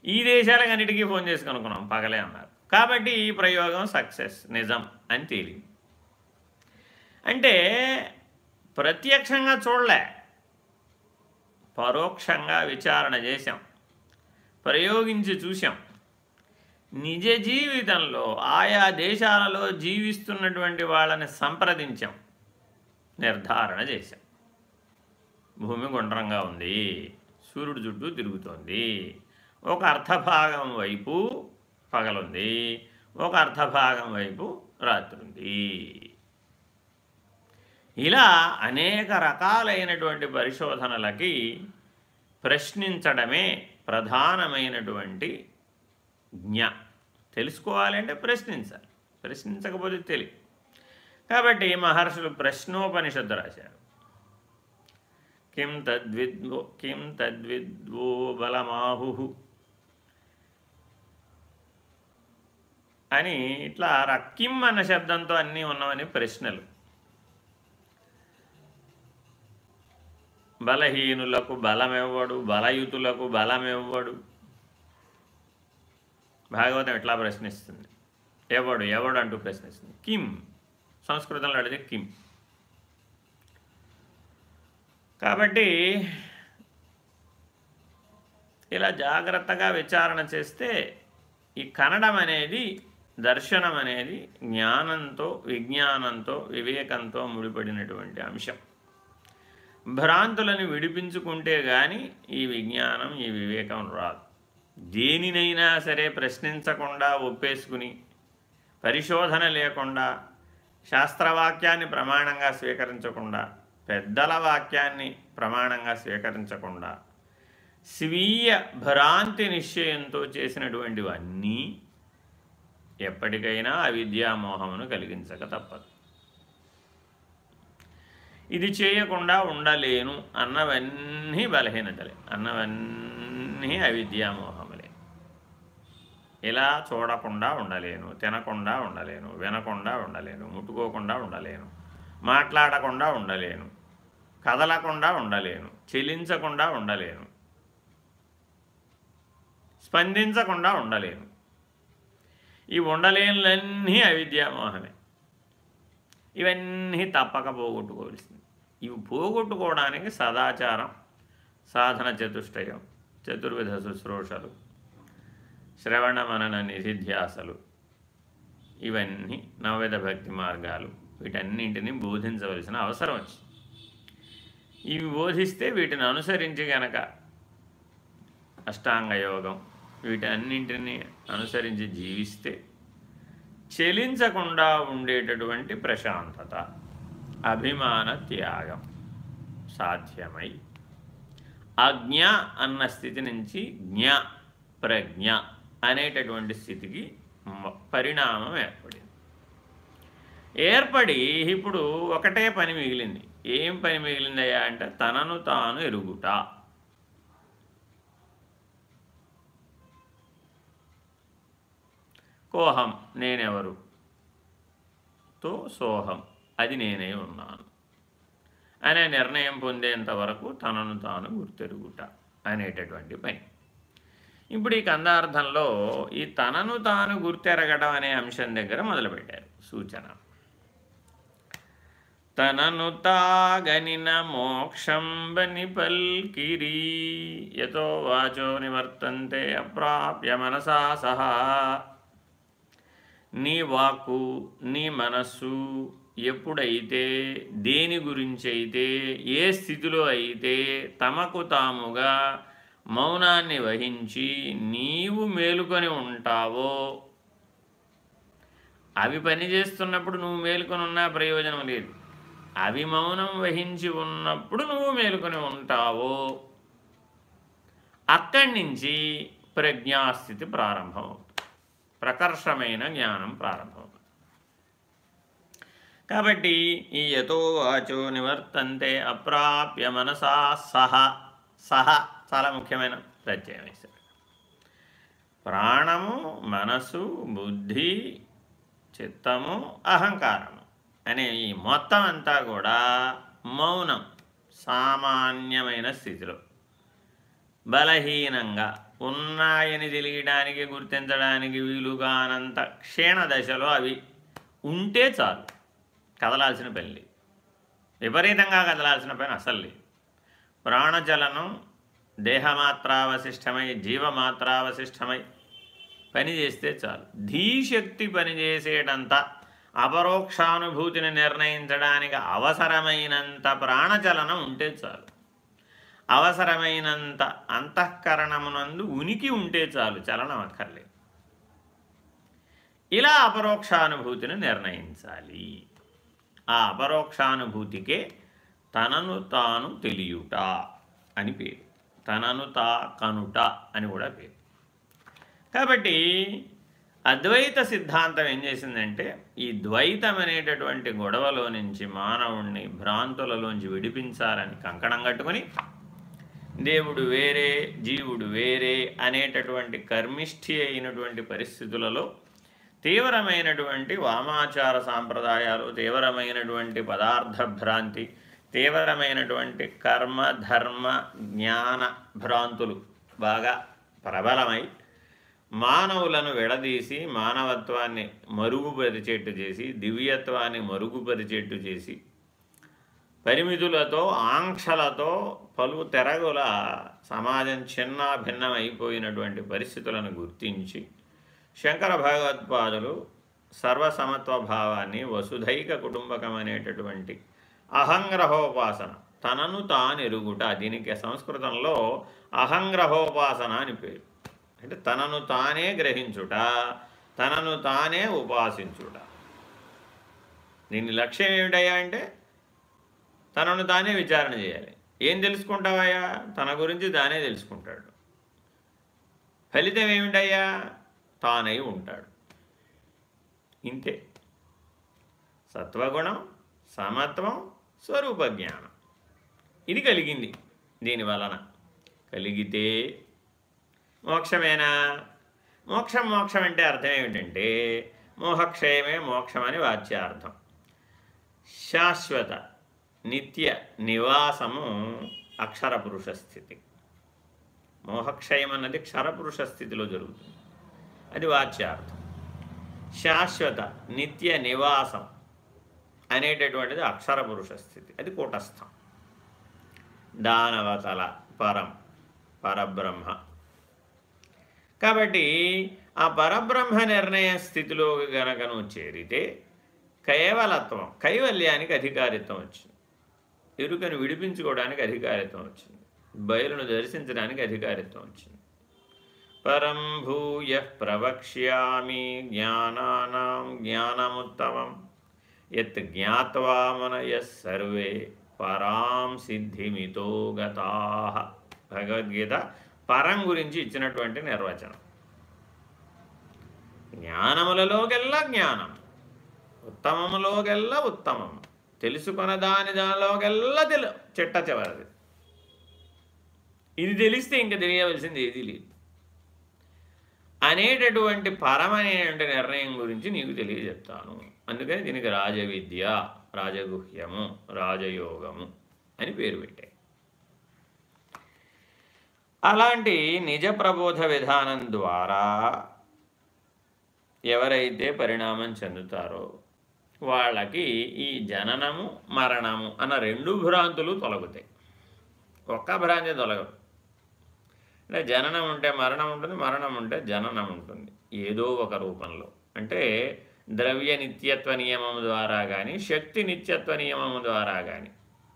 ఈ దేశాలకన్నిటికీ ఫోన్ చేసి కనుక్కున్నాం. పగలే అన్నారు. కాబట్టి ఈ ప్రయోగం సక్సెస్ నిజం అని తేలింది. అంటే ప్రత్యక్షంగా చూడలే. పరోక్షంగా విచారణ చేశాం. ప్రయోగించి చూసాం నిజ జీవితంలో ఆయా దేశాలలో జీవిస్తున్నటువంటి వాళ్ళని సంప్రదించాం. నిర్ధారణ చేశాం. భూమి గుండ్రంగా ఉంది. సూర్యుడు చుట్టూ తిరుగుతోంది. ఒక అర్ధభాగం వైపు పగలుంది. ఒక అర్ధభాగం వైపు రాత్రి ఉంది ఇలా అనేక రకాలైనటువంటి పరిశోధనలకి ప్రశ్నించడమే ప్రధానమైనటువంటి జ్ఞ. తెలుసుకోవాలంటే ప్రశ్నించాలి. ప్రశ్నించకపోతే తెలియదు కాబట్టి మహర్షులు ప్రశ్నోపనిషత్తు రాశారు. కిం తద్విద్వో కిం తద్విద్వో బలమాహు అని ఇట్లా రక్కిం అన్న శబ్దంతో అన్నీ ఉన్నవని ప్రశ్నలు. బలహీనులకు బలమివ్వడు బలయుతులకు బలమివ్వడు. భాగవతం ఎట్లా ప్రశ్నిస్తుంది? ఎవడు ఎవడు అంటూ ప్రశ్నిస్తుంది. కిమ్. సంస్కృతంలో అడిగితే కిమ్. కాబట్టి ఇలా జాగ్రత్తగా విచారణ చేస్తే ఈ కన్నడం అనేది దర్శనం అనేది జ్ఞానంతో విజ్ఞానంతో వివేకంతో ముడిపడినటువంటి అంశం. భ్రాంతులను విడిపించుకుంటే కానీ ఈ విజ్ఞానం ఈ వివేకం రాదు. దేనినైనా సరే ప్రశ్నించకుండా ఒప్పేసుకుని పరిశోధన లేకుండా శాస్త్రవాక్యాన్ని ప్రమాణంగా స్వీకరించకుండా పెద్దల వాక్యాన్ని ప్రమాణంగా స్వీకరించకుండా స్వీయ భ్రాంతి నిశ్చయంతో చేసినటువంటివన్నీ ఎప్పటికైనా అవిద్యామోహమును కలిగించక తప్పదు. ఇది చేయకుండా ఉండలేను అన్నవన్నీ బలహీనతలే. అన్నవన్నీ అవిద్యామోహములే. ఇలా చూడకుండా ఉండలేను తినకుండా ఉండలేను వినకుండా ఉండలేను ముట్టుకోకుండా ఉండలేను మాట్లాడకుండా ఉండలేను కదలకుండా ఉండలేను చెలించకుండా ఉండలేను స్పందించకుండా ఉండలేను. ఈ ఉండలేనులన్నీ అవిద్యామోహమే. ఇవన్నీ తప్పక పోగొట్టుకోవాల్సింది. ఇవి పోగొట్టుకోవడానికి సదాచారం సాధన చతుష్టయం చతుర్విధ శుశ్రూషలు శ్రవణ మనన నిధిధ్యాసలు ఇవన్నీ నవవిధ భక్తి మార్గాలు. వీటన్నింటినీ బోధించవలసిన అవసరం వచ్చింది ఇవి బోధిస్తే వీటిని అనుసరించి గనక అష్టాంగయోగం వీటన్నింటినీ అనుసరించి జీవిస్తే చెలించకుండా ఉండేటటువంటి ప్రశాంతత అభిమాన త్యాగం సాధ్యమై అజ్ఞ అన్న స్థితి నుంచి జ్ఞ ప్రజ్ఞ అనేటటువంటి స్థితికి పరిణామం ఏర్పడింది. ఏర్పడి ఇప్పుడు ఒకటే పని మిగిలింది. ఏం పని మిగిలిందయ్యా అంటే తనను తాను ఎరుగుట. కోహం నేనెవరు? తో సోహం. అది నేనే ఉన్నాను. అనే నిర్ణయం పొందేంత వరకు తనను తాను గుర్తెరుగుట అనేటటువంటి పని. ఇప్పుడు ఈ కందార్థంలో ఈ తనను తాను గుర్తెరగడం అనే అంశం దగ్గర మొదలుపెట్టారు సూచన. తనను తాగనిన మోక్షంబని పల్కిరి. యతో వాచో నివర్తంతే అప్రాప్య మనసా సహా. నీ వాక్కు నీ మనస్సు ఎప్పుడైతే దేని గురించి అయితే ఏ స్థితిలో అయితే తమకు తాముగా మౌనాన్ని వహించి నీవు మేలుకొని ఉంటావో అవి పనిచేస్తున్నప్పుడు నువ్వు మేలుకొని ఉన్నా ప్రయోజనం లేదు. అవి మౌనం వహించి ఉన్నప్పుడు నువ్వు మేలుకొని ఉంటావో అక్కడి నుంచి ప్రజ్ఞాస్థితి ప్రారంభమవుతుంది. ప్రకర్షమైన జ్ఞానం ప్రారంభమవుతుంది కాబట్టి ఈ యతో వాచో నివర్తంతే అప్రాప్య మనసా సహ సహ చాలా ముఖ్యమైన ప్రత్యయం వేశారు ప్రాణము మనసు బుద్ధి చిత్తము అహంకారము అనే ఈ మొత్తం అంతా కూడా మౌనం సామాన్యమైన స్థితిలో బలహీనంగా ఉన్నాయని తెలియడానికి గుర్తించడానికి వీలుగానంత క్షీణ దశలో అవి ఉంటే చాలు. కదలాల్సిన పని లేదు. విపరీతంగా కదలాల్సిన పని అసలు లేదు. ప్రాణజలనం దేహమాత్రావశిష్టమై జీవమాత్రావశిష్టమై పనిచేస్తే చాలు. ధీశక్తి పనిచేసేటంత అపరోక్షానుభూతిని నిర్ణయించడానికి అవసరమైనంత ప్రాణచలనం ఉంటే చాలు. అవసరమైనంత అంతఃకరణమునందు ఉనికి ఉంటే చాలు చలనం అక్కర్లేదు ఇలా అపరోక్షానుభూతిని నిర్ణయించాలి. ఆ అపరోక్షానుభూతికే తనను తాను తెలియుట అని పేరు. తనను తా కనుట అని కూడా పేరు. కాబట్టి అద్వైత సిద్ధాంతం ఏం చేసిందంటే ఈ ద్వైతం అనేటటువంటి గొడవలో నుంచి మానవుణ్ణి భ్రాంతులలోంచి విడిపించాలని కంకణం కట్టుకొని దేవుడు వేరే జీవుడు వేరే అనేటటువంటి కర్మిష్ఠి అయినటువంటి పరిస్థితులలో తీవ్రమైనటువంటి వామాచార సాంప్రదాయాలు తీవ్రమైనటువంటి పదార్థ భ్రాంతి తీవ్రమైనటువంటి కర్మ ధర్మ జ్ఞాన భ్రాంతులు బాగా ప్రబలమై మానవులను విడదీసి మానవత్వాన్ని మరుగుపరిచేట్టు చేసి దివ్యత్వాన్ని మరుగుపరిచేట్టు చేసి పరిమితులతో ఆంక్షలతో పలు తెరగుల సమాజం చిన్న భిన్నమైపోయినటువంటి పరిస్థితులను గుర్తించి శంకర భగవత్పాదులు సర్వసమత్వ భావాన్ని వసుధైక కుటుంబకం అనేటటువంటి అహంగ్రహోపాసన తనను తాను ఎరుగుట దీనికి సంస్కృతంలో అహంగ్రహోపాసన అని పేరు. అంటే తనను తానే గ్రహించుట తనను తానే ఉపాసించుట. దీని లక్ష్యం ఏమిటయ్యా అంటే తనను తానే విచారణ చేయాలి. ఏం తెలుసుకుంటావయ్యా? తన గురించి తానే తెలుసుకుంటాడు. ఫలితం ఏమిటయ్యా? తానై ఉంటాడు. ఇంతే. సత్వగుణం సమత్వం స్వరూప జ్ఞానం. ఇది కలిగింది దీని వలన. కలిగితే మోక్షమేనా? మోక్షం మోక్షం అంటే అర్థం ఏమిటంటే మోహక్షయమే మోక్షం అని వాచ్యార్థం. శాశ్వత నిత్య నివాసము అక్షర పురుష స్థితి. మోహక్షయం అన్నది క్షరపురుష స్థితిలో జరుగుతుంది. అది వాచ్యార్థం. శాశ్వత నిత్య నివాసం అనేటటువంటిది అక్షర పురుష స్థితి. అది కూటస్థం. దానవతల పరం పరబ్రహ్మ. కాబట్టి ఆ పరబ్రహ్మ నిర్ణయ స్థితిలో గనక నువ్వు చేరితే కేవలత్వం కైవల్యానికి అధికారిత్వం వచ్చింది. ఎరుకను విడిపించుకోవడానికి అధికారిత్వం వచ్చింది. బయలును దర్శించడానికి అధికారిత్వం వచ్చింది. పరం భూయ ప్రవక్ష్యామి జ్ఞానానాం జ్ఞానముత్తమం. యత్ జ్ఞాత్వా మనయ సర్వే పరాం సిద్ధిమితో గతా. భగవద్గీత పరం గురించి ఇచ్చినటువంటి నిర్వచనం. జ్ఞానములలోకెల్లా జ్ఞానం ఉత్తమములోకెల్లా ఉత్తమం తెలుసుకున్న దాని దానిలోకెల్లా తెలు చెట్ట చివరది. ఇది తెలిస్తే ఇంక తెలియవలసింది ఏదీ లేదు. అనేటటువంటి పరమనేటువంటి నిర్ణయం గురించి నీకు తెలియజెప్తాను. అందుకని దీనికి రాజవిద్య రాజగుహ్యము రాజయోగము అని పేరు పెట్టాయి. అలాంటి నిజ ప్రబోధ విధానం ద్వారా ఎవరైతే పరిణామం చెందుతారో వాళ్ళకి ఈ జననము మరణము అన్న రెండు భ్రాంతులు తొలగుతాయి. ఒక్క భ్రాంతి తొలగదు. అంటే జననం ఉంటే మరణం ఉంటుంది మరణం ఉంటే జననం ఉంటుంది. ఏదో ఒక రూపంలో. అంటే ద్రవ్య నిత్యత్వ నియమం ద్వారా కానీ శక్తి నిత్యత్వ నియమం ద్వారా కానీ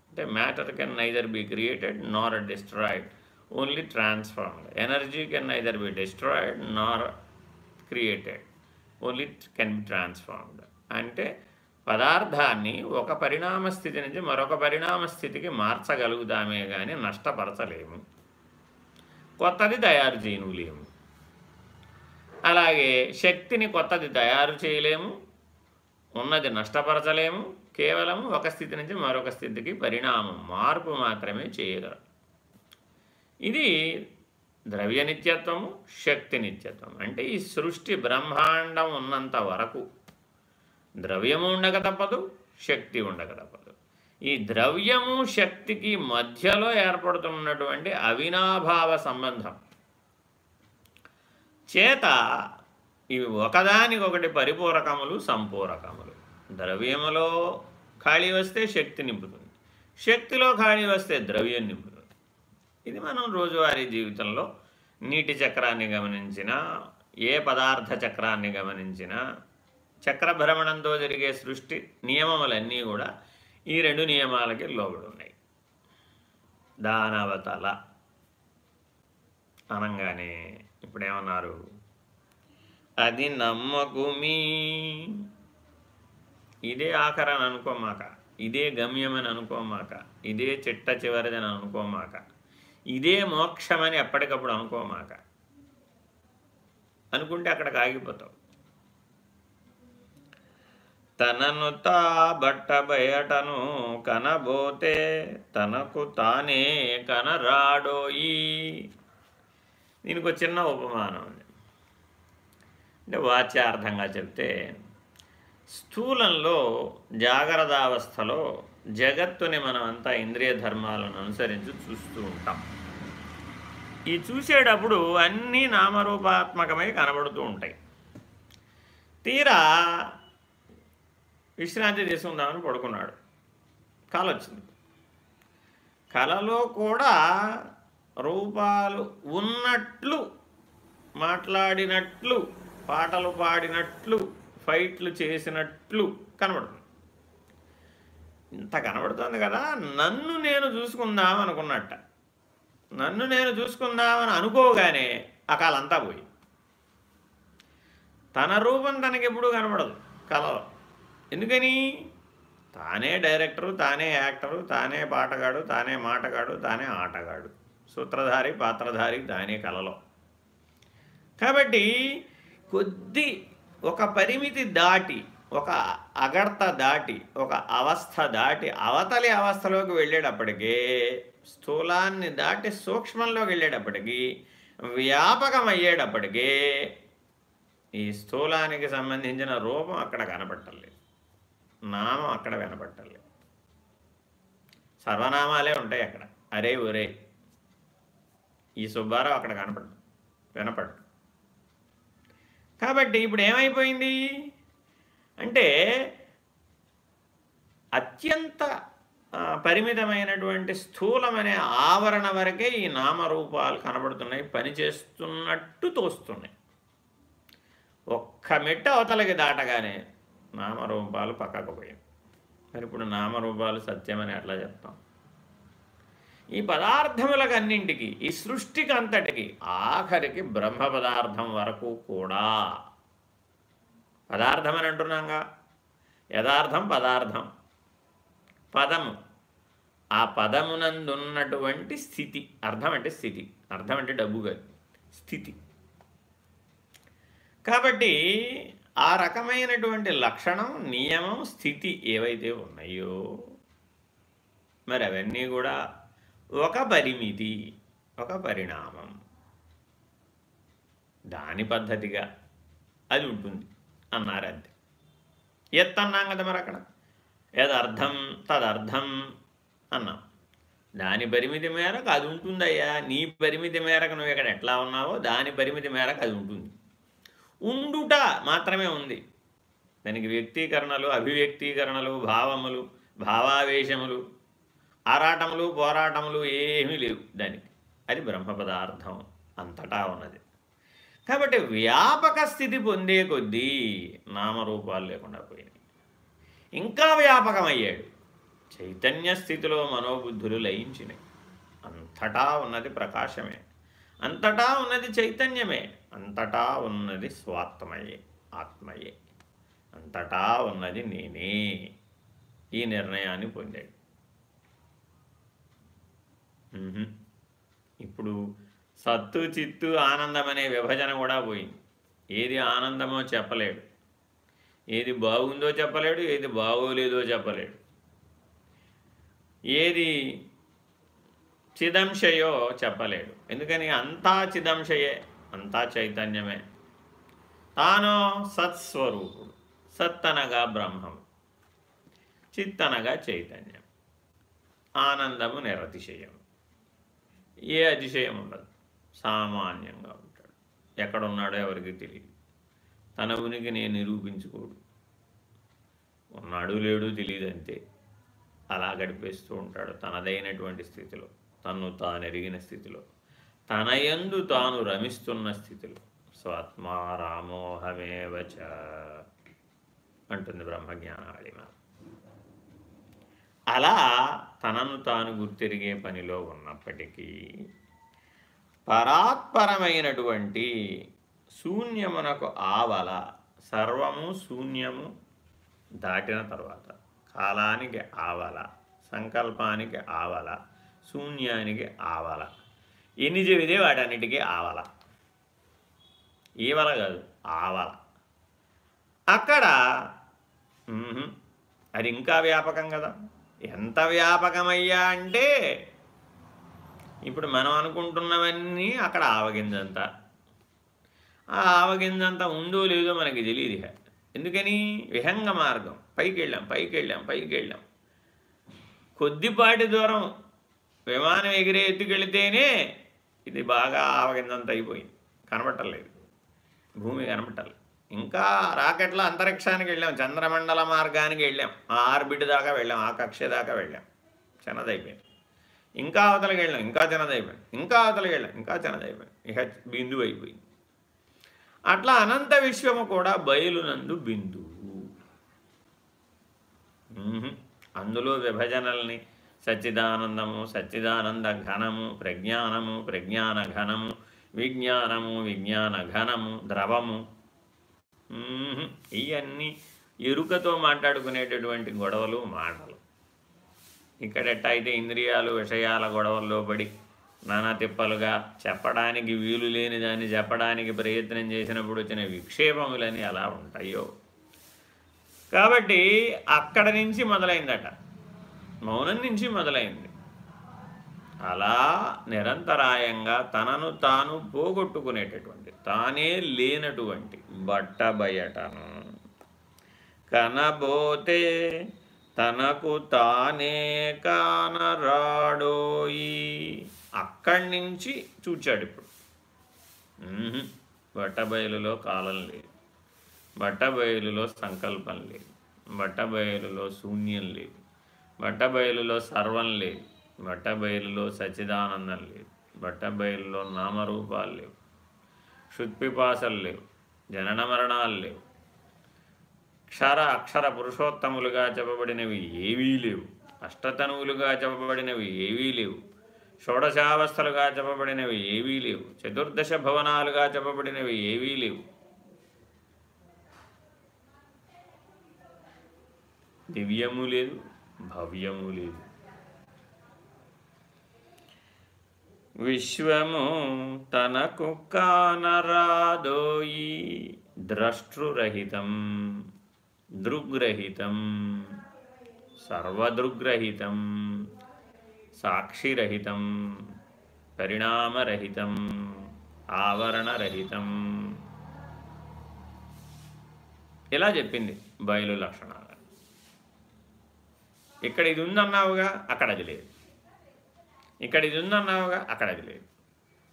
అంటే matter can neither be created nor destroyed. Only transformed. Energy can neither be destroyed nor created. Only can be transformed. అంటే పదార్థాన్ని ఒక పరిణామ స్థితి నుంచి మరొక పరిణామ స్థితికి మార్చగలుగుతామే కానీ నష్టపరచలేము. కొత్తది తయారు చేయనులేము అలాగే శక్తిని కొత్తది తయారు చేయలేము. ఉన్నది నష్టపరచలేము. కేవలం ఒక స్థితి నుంచి మరొక స్థితికి పరిణామం మార్పు మాత్రమే చేయగలం. ఇది ద్రవ్య నిత్యత్వము శక్తి నిత్యత్వం అంటే ఈ సృష్టి బ్రహ్మాండం ఉన్నంత వరకు ద్రవ్యము ఉండక తప్పదు శక్తి ఉండక తప్పదు. ఈ ద్రవ్యము శక్తికి మధ్యలో ఏర్పడుతున్నటువంటి అవినాభావ సంబంధం. చేత ఇవి ఒకదానికొకటి పరిపూరకములు సంపూరకములు. ద్రవ్యములో ఖాళీ వస్తే శక్తి నింపుతుంది. శక్తిలో ఖాళీ వస్తే ద్రవ్యం నింపుతుంది. ఇది మనం రోజువారీ జీవితంలో నీటి చక్రాన్ని గమనించిన ఏ పదార్థ చక్రాన్ని గమనించినా చక్రభ్రమణంతో జరిగే సృష్టి నియమములన్నీ కూడా ఈ రెండు నియమాలకి లోబడి ఉన్నాయి దానవతల. అనగానే ఇప్పుడేమన్నారు? అది నమ్మకుమీ. ఇదే ఆఖరని అనుకోమాక. ఇదే గమ్యమని అనుకోమాక. ఇదే చిట్ట చివరిదని అనుకోమాక. ఇదే మోక్షమని ఎప్పటికప్పుడు అనుకోమాక. అనుకుంటే అక్కడికి ఆగిపోతావు తనను తా బట్ట బయటను కనబోతే తనకు తానే కనరాడోయి. దీనికి ఒక చిన్న ఉపమానం. ఉంది అంటే వాచ్యార్థంగా చెప్తే స్థూలంలో జాగ్రత్తావస్థలో జగత్తుని మనమంతా ఇంద్రియ ధర్మాలను అనుసరించి చూస్తూ ఉంటాం. ఈ చూసేటప్పుడు అన్నీ నామరూపాత్మకమై కనబడుతూ ఉంటాయి. తీరా విశ్రాంతి తీసుకుందామని పడుకున్నాడు. కళ వచ్చింది కళలో కూడా రూపాలు ఉన్నట్లు మాట్లాడినట్లు పాటలు పాడినట్లు ఫైట్లు చేసినట్లు కనబడుతుంది. ఇంత కనబడుతుంది కదా నన్ను నేను చూసుకుందాం అనుకున్నట్ట. నన్ను నేను చూసుకుందామని అనుకోగానే ఆ కాలంతా పోయి తన రూపం తనకెప్పుడు కనబడదు కళలో ఎందుకని? తానే డైరెక్టరు తానే యాక్టరు తానే పాటగాడు తానే మాటగాడు తానే ఆటగాడు. సూత్రధారి పాత్రధారి తానే కలలో. కాబట్టి కొద్ది ఒక పరిమితి దాటి ఒక అగర్త దాటి ఒక అవస్థ దాటి అవతలి అవస్థలోకి వెళ్ళేటప్పటికీ స్థూలాన్ని దాటి సూక్ష్మంలోకి వెళ్ళేటప్పటికీ వ్యాపకం అయ్యేటప్పటికీ ఈ స్థూలానికి సంబంధించిన రూపం అక్కడ కనపట్టలేదు నామం అక్కడ వినపట్టలేదు సర్వనామాలే ఉంటాయి అక్కడ. అరే ఒరే. ఈ సుబ్బారావు అక్కడ కనపడదు. వినపడు కాబట్టి ఇప్పుడు ఏమైపోయింది? అంటే అత్యంత పరిమితమైనటువంటి స్థూలమనే ఆవరణ వరకే ఈ నామరూపాలు కనబడుతున్నాయి పనిచేస్తున్నట్టు తోస్తున్నాయి. ఒక్క మెట్టు అవతలకి దాటగానే నామరూపాలు పక్కకు పోయాయి. మరి ఇప్పుడు నామరూపాలు సత్యమని అట్లా చెప్తాం? ఈ పదార్థములకన్నింటికి ఈ సృష్టికి అంతటికి ఆఖరికి బ్రహ్మ పదార్థం వరకు కూడా పదార్థం అని అంటున్నాగా. యథార్థం పదార్థం. పదము. ఆ పదమునందున్నటువంటి స్థితి. అర్థం అంటే స్థితి. అర్థం అంటే డబ్బు కాదు. స్థితి. కాబట్టి ఆ రకమైనటువంటి లక్షణం నియమం స్థితి ఏవైతే ఉన్నాయో మరి అవన్నీ కూడా ఒక పరిమితి ఒక పరిణామం. దాని పద్ధతిగా అది ఉంటుంది అన్నారు అంతే ఎత్తన్నాం కదా మరి అక్కడ? ఏదర్థం తదర్థం అన్నాం. దాని పరిమితి మేరకు అది ఉంటుందయ్యా. నీ పరిమితి మేరకు నువ్వు ఇక్కడ ఎట్లా ఉన్నావో దాని పరిమితి మేరకు అది ఉంటుంది. ఉండుట మాత్రమే ఉంది. దానికి వ్యక్తీకరణలు అభివ్యక్తీకరణలు భావములు భావావేశములు ఆరాటములు పోరాటములు ఏమీ లేవు దానికి. అది బ్రహ్మ పదార్థం అంతటా ఉన్నది. కాబట్టి వ్యాపక స్థితి పొందే కొద్దీ నామరూపాలు లేకుండా పోయినాయి. ఇంకా వ్యాపకమయ్యాడు. చైతన్య స్థితిలో మనోబుద్ధులు లయించినాయి. అంతటా ఉన్నది ప్రకాశమే. అంతటా ఉన్నది చైతన్యమే అంతటా ఉన్నది స్వాత్మయే ఆత్మయే. అంతటా ఉన్నది నేనే ఈ నిర్ణయాన్ని పొందాడు. ఇప్పుడు సత్తు చిత్తు ఆనందం అనే విభజన కూడా పోయింది. ఏది ఆనందమో చెప్పలేడు. ఏది బాగుందో చెప్పలేడు ఏది బాగోలేదో చెప్పలేడు. ఏది చిదంశయో చెప్పలేడు. ఎందుకని? అంతా చిదంశయే అంతా చైతన్యమే. తాను సత్స్వరూపుడు సత్తనగా బ్రహ్మం చిత్తనగా చైతన్యం. ఆనందము నిరతిశయం ఏ అతిశయం ఉండదు. సామాన్యంగా ఉంటాడు. ఎక్కడున్నాడో ఎవరికి తెలియదు. తన ఉనికి నేను నిరూపించుకోడు. ఉన్నాడు లేడు తెలియదు అంతే అలా గడిపేస్తూ ఉంటాడు తనదైనటువంటి స్థితిలో. తను తాను ఎరిగిన స్థితిలో. తన యందు తాను రమిస్తున్న స్థితిలో. స్వాత్మా రామోహమేవచ అంటుంది బ్రహ్మజ్ఞానావళిమ అలా తనను తాను గుర్తిరిగే పనిలో ఉన్నప్పటికీ పరాత్పరమైనటువంటి శూన్యమునకు ఆవల సర్వము శూన్యము దాటిన తర్వాత కాలానికి ఆవల సంకల్పానికి ఆవల శూన్యానికి ఆవల. ఎన్ని చెబితే వాటన్నిటికీ ఆవల. ఈవల కాదు ఆవల. అక్కడ అది ఇంకా వ్యాపకం కదా. ఎంత వ్యాపకమయ్యా అంటే ఇప్పుడు మనం అనుకుంటున్నవన్నీ అక్కడ ఆవగింజంత. ఆ ఆవగింజంత ఉందో లేదో మనకి తెలియదు ఎందుకని? విహంగ మార్గం. పైకి వెళ్ళాం పైకి వెళ్ళాం పైకి వెళ్ళాం కొద్దిపాటి దూరం విమానం ఎగిరే ఎత్తుకెళితేనే ఇది బాగా ఆవగిందంత అయిపోయింది. కనబట్టలేదు భూమి కనబట్టలేదు ఇంకా రాకెట్లో అంతరిక్షానికి వెళ్ళాం. చంద్రమండల మార్గానికి వెళ్ళాం. ఆ ఆర్బిట్ దాకా వెళ్ళాం. ఆ కక్ష దాకా వెళ్ళాం. చిన్నదైపోయింది. ఇంకా అవతలకి వెళ్ళాం. ఇంకా చిన్నదైపోయింది. ఇంకా అవతలకి వెళ్ళాం. ఇంకా చిన్నదైపోయింది. ఇక బిందువు అయిపోయింది. అట్లా అనంత విశ్వము కూడా బయలునందు బిందువు. అందులో విభజనల్ని సచ్చిదానందము సచ్చిదానంద ఘనము ప్రజ్ఞానము ప్రజ్ఞాన ఘనము విజ్ఞానము విజ్ఞాన ఘనము ద్రవము. ఇవన్నీ ఎరుకతో మాట్లాడుకునేటటువంటి గొడవలు మాటలు. ఇక్కడెట్ట అయితే ఇంద్రియాలు విషయాల గొడవల్లో పడి నానా తిప్పలుగా చెప్పడానికి వీలు లేని దాన్ని చెప్పడానికి ప్రయత్నం చేసినప్పుడు వచ్చిన విక్షేపములని ఎలా ఉంటాయో. కాబట్టి అక్కడ నుంచి మొదలైందట. మౌనం నుంచి మొదలైంది. అలా నిరంతరాయంగా తనను తాను పోగొట్టుకునేటటువంటి తానే లేనటువంటి బట్ట బయటను కనబోతే తనకు తానే కానరాడోయి. అక్కడి నుంచి చూచాడు ఇప్పుడు. బట్టబయలులో కాలం లేదు. బట్టబయలులో సంకల్పం లేదు. బట్టబయలులో శూన్యం లేదు. బట్టబయలులో సర్వం లేదు బట్టబయలులో సచిదానందం లేదు బట్టబయలులో నామరూపాలు లేవు. క్షుత్పిపాసలు లేవు. జనన మరణాలు లేవు. క్షర అక్షర పురుషోత్తములుగా చెప్పబడినవి ఏవీ లేవు. అష్టతనువులుగా చెప్పబడినవి ఏవీ లేవు. షోడశావస్థలుగా చెప్పబడినవి ఏవీ లేవు. చతుర్దశ భవనాలుగా చెప్పబడినవి ఏవీ లేవు. దివ్యము లేదు. భవ్యము లేదు. విశ్వము తనకు కానరాదోయి ద్రష్టృరహితం దృగ్రహితం సర్వదృగ్రహితం సాక్షిరహితం పరిణామరహితం ఆవరణరహితం. ఇలా చెప్పింది బయలు లక్షణాలు. ఇక్కడ ఇది ఉందన్నావుగా అక్కడ అది లేదు. ఇక్కడ ఇది ఉందన్నావుగా అక్కడ అది లేదు.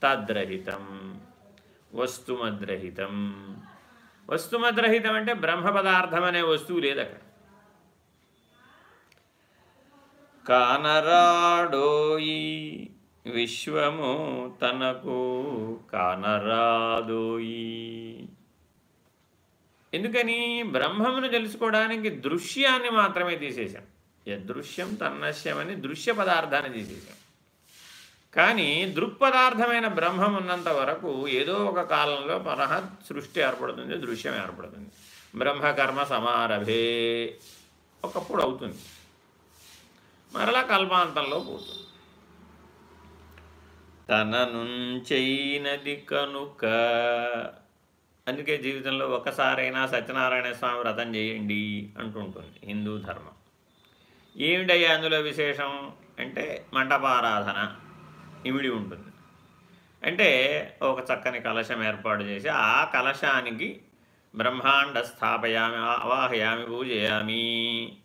తద్రహితం వస్తుమద్రహితం. వస్తుమద్రహితం అంటే బ్రహ్మ పదార్థం అనే వస్తువు లేదు అక్కడ. కానరాడోయి విశ్వము తనకు కానరాదోయి. ఎందుకని? బ్రహ్మమును తెలుసుకోవడానికి దృశ్యాన్ని మాత్రమే తీసేశాం. యదృశ్యం తన్నశ్యం అని దృశ్య పదార్థాన్ని తీసేసాం కానీ దృక్పదార్థమైన బ్రహ్మం ఉన్నంత వరకు ఏదో ఒక కాలంలో పరహ సృష్టి ఏర్పడుతుంది దృశ్యం ఏర్పడుతుంది. బ్రహ్మకర్మ సమారభే. ఒకప్పుడు అవుతుంది. మరలా కల్పాంతంలో పోతుంది. తన నుంచైనది కనుక. అందుకే జీవితంలో ఒకసారైనా సత్యనారాయణ స్వామి వ్రతం చేయండి అంటుంటుంది హిందూ ధర్మం. ఏమిటయ్యా అందులో విశేషం? అంటే మంటపారాధన. ఇమిడి ఉంటుంది. అంటే ఒక చక్కని కలశం ఏర్పాటు చేసి ఆ కలశానికి బ్రహ్మాండ స్థాపయామి అవాహయామి పూజయామి.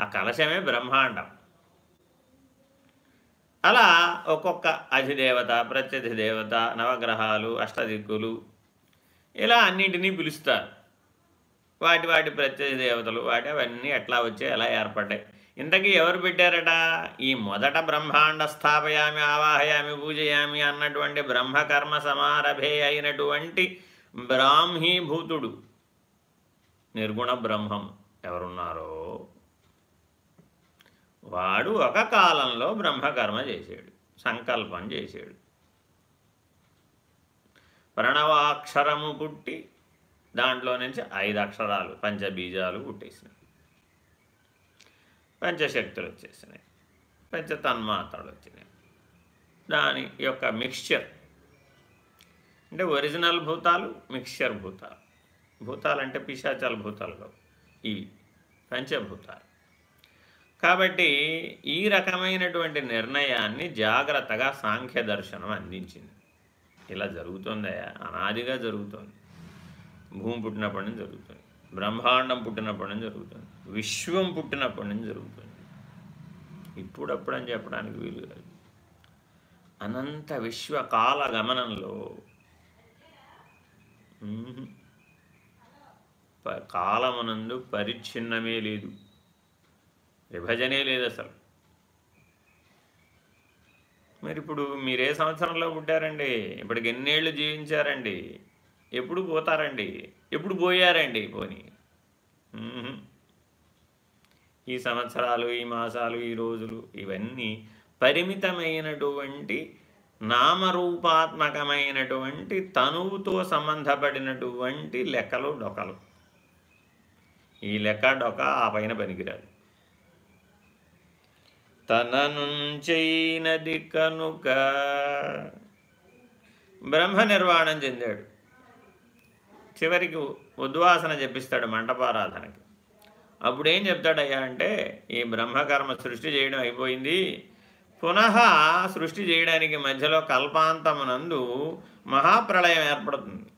ఆ కలశమే బ్రహ్మాండం. అలా ఒక్కొక్క అధిదేవత ప్రత్యధి దేవత నవగ్రహాలు అష్టదిక్కులు ఇలా అన్నింటినీ పిలుస్తారు. వాటి వాటి ప్రత్యేక దేవతలు వాటి అవన్నీ ఎట్లా వచ్చాయి ఎలా ఏర్పడ్డాయి. ఇంతకీ ఎవరు పెట్టారట? ఈ మొదట బ్రహ్మాండ స్థాపయామి ఆవాహయామి పూజయామి అన్నటువంటి బ్రహ్మకర్మ సమారభే అయినటువంటి బ్రాహ్మీభూతుడు నిర్గుణ బ్రహ్మం ఎవరున్నారో వాడు ఒక కాలంలో బ్రహ్మకర్మ చేశాడు సంకల్పం చేశాడు. ప్రణవాక్షరము పుట్టి దాంట్లో నుంచి ఐదు అక్షరాలు పంచబీజాలు పుట్టేసినాయి. పంచశక్తులు వచ్చేసినాయి. పంచతన్మాత్రలు వచ్చినాయి. దాని యొక్క మిక్స్చర్ అంటే ఒరిజినల్ భూతాలు మిక్స్చర్ భూతాలు. భూతాలు అంటే పిశాచాల భూతాలు కావు. ఇవి పంచభూతాలు. కాబట్టి ఈ రకమైనటువంటి నిర్ణయాన్ని జాగ్రత్తగా సాంఖ్య దర్శనం అందించింది. ఇలా జరుగుతుందయా? అనాదిగా జరుగుతుంది. భూమి పుట్టినప్పటి నుంచి జరుగుతుంది. బ్రహ్మాండం పుట్టినప్పటి నుంచి జరుగుతుంది. విశ్వం పుట్టినప్పటి నుంచి జరుగుతుంది. ఇప్పుడప్పుడు అని చెప్పడానికి వీలు కాదు. అనంత విశ్వకాల గమనంలో కాలమునందు పరిచ్ఛిన్నమే లేదు. విభజనే లేదు అసలు. మరి ఇప్పుడు మీరే సంవత్సరంలో పుట్టారండి. ఇప్పటికి ఎన్నేళ్ళు జీవించారండి? ఎప్పుడు పోతారండి? ఎప్పుడు పోయారండి పోని? ఈ సంవత్సరాలు ఈ మాసాలు ఈ రోజులు ఇవన్నీ పరిమితమైనటువంటి నామరూపాత్మకమైనటువంటి తనువుతో సంబంధపడినటువంటి లెక్కలు డొకలు. ఈ లెక్క డొక ఆ పైన పనికిరాదు. తన నుంచైనది కనుక బ్రహ్మ నిర్వాణం చెందాడు. చివరికి ఉద్వాసన చెప్పిస్తాడు మంటపారాధనకి. అప్పుడేం చెప్తాడయ్యా అంటే ఈ బ్రహ్మకర్మ సృష్టి చేయడం అయిపోయింది. పునః సృష్టి చేయడానికి మధ్యలో కల్పాంతమునందు మహాప్రళయం ఏర్పడుతుంది.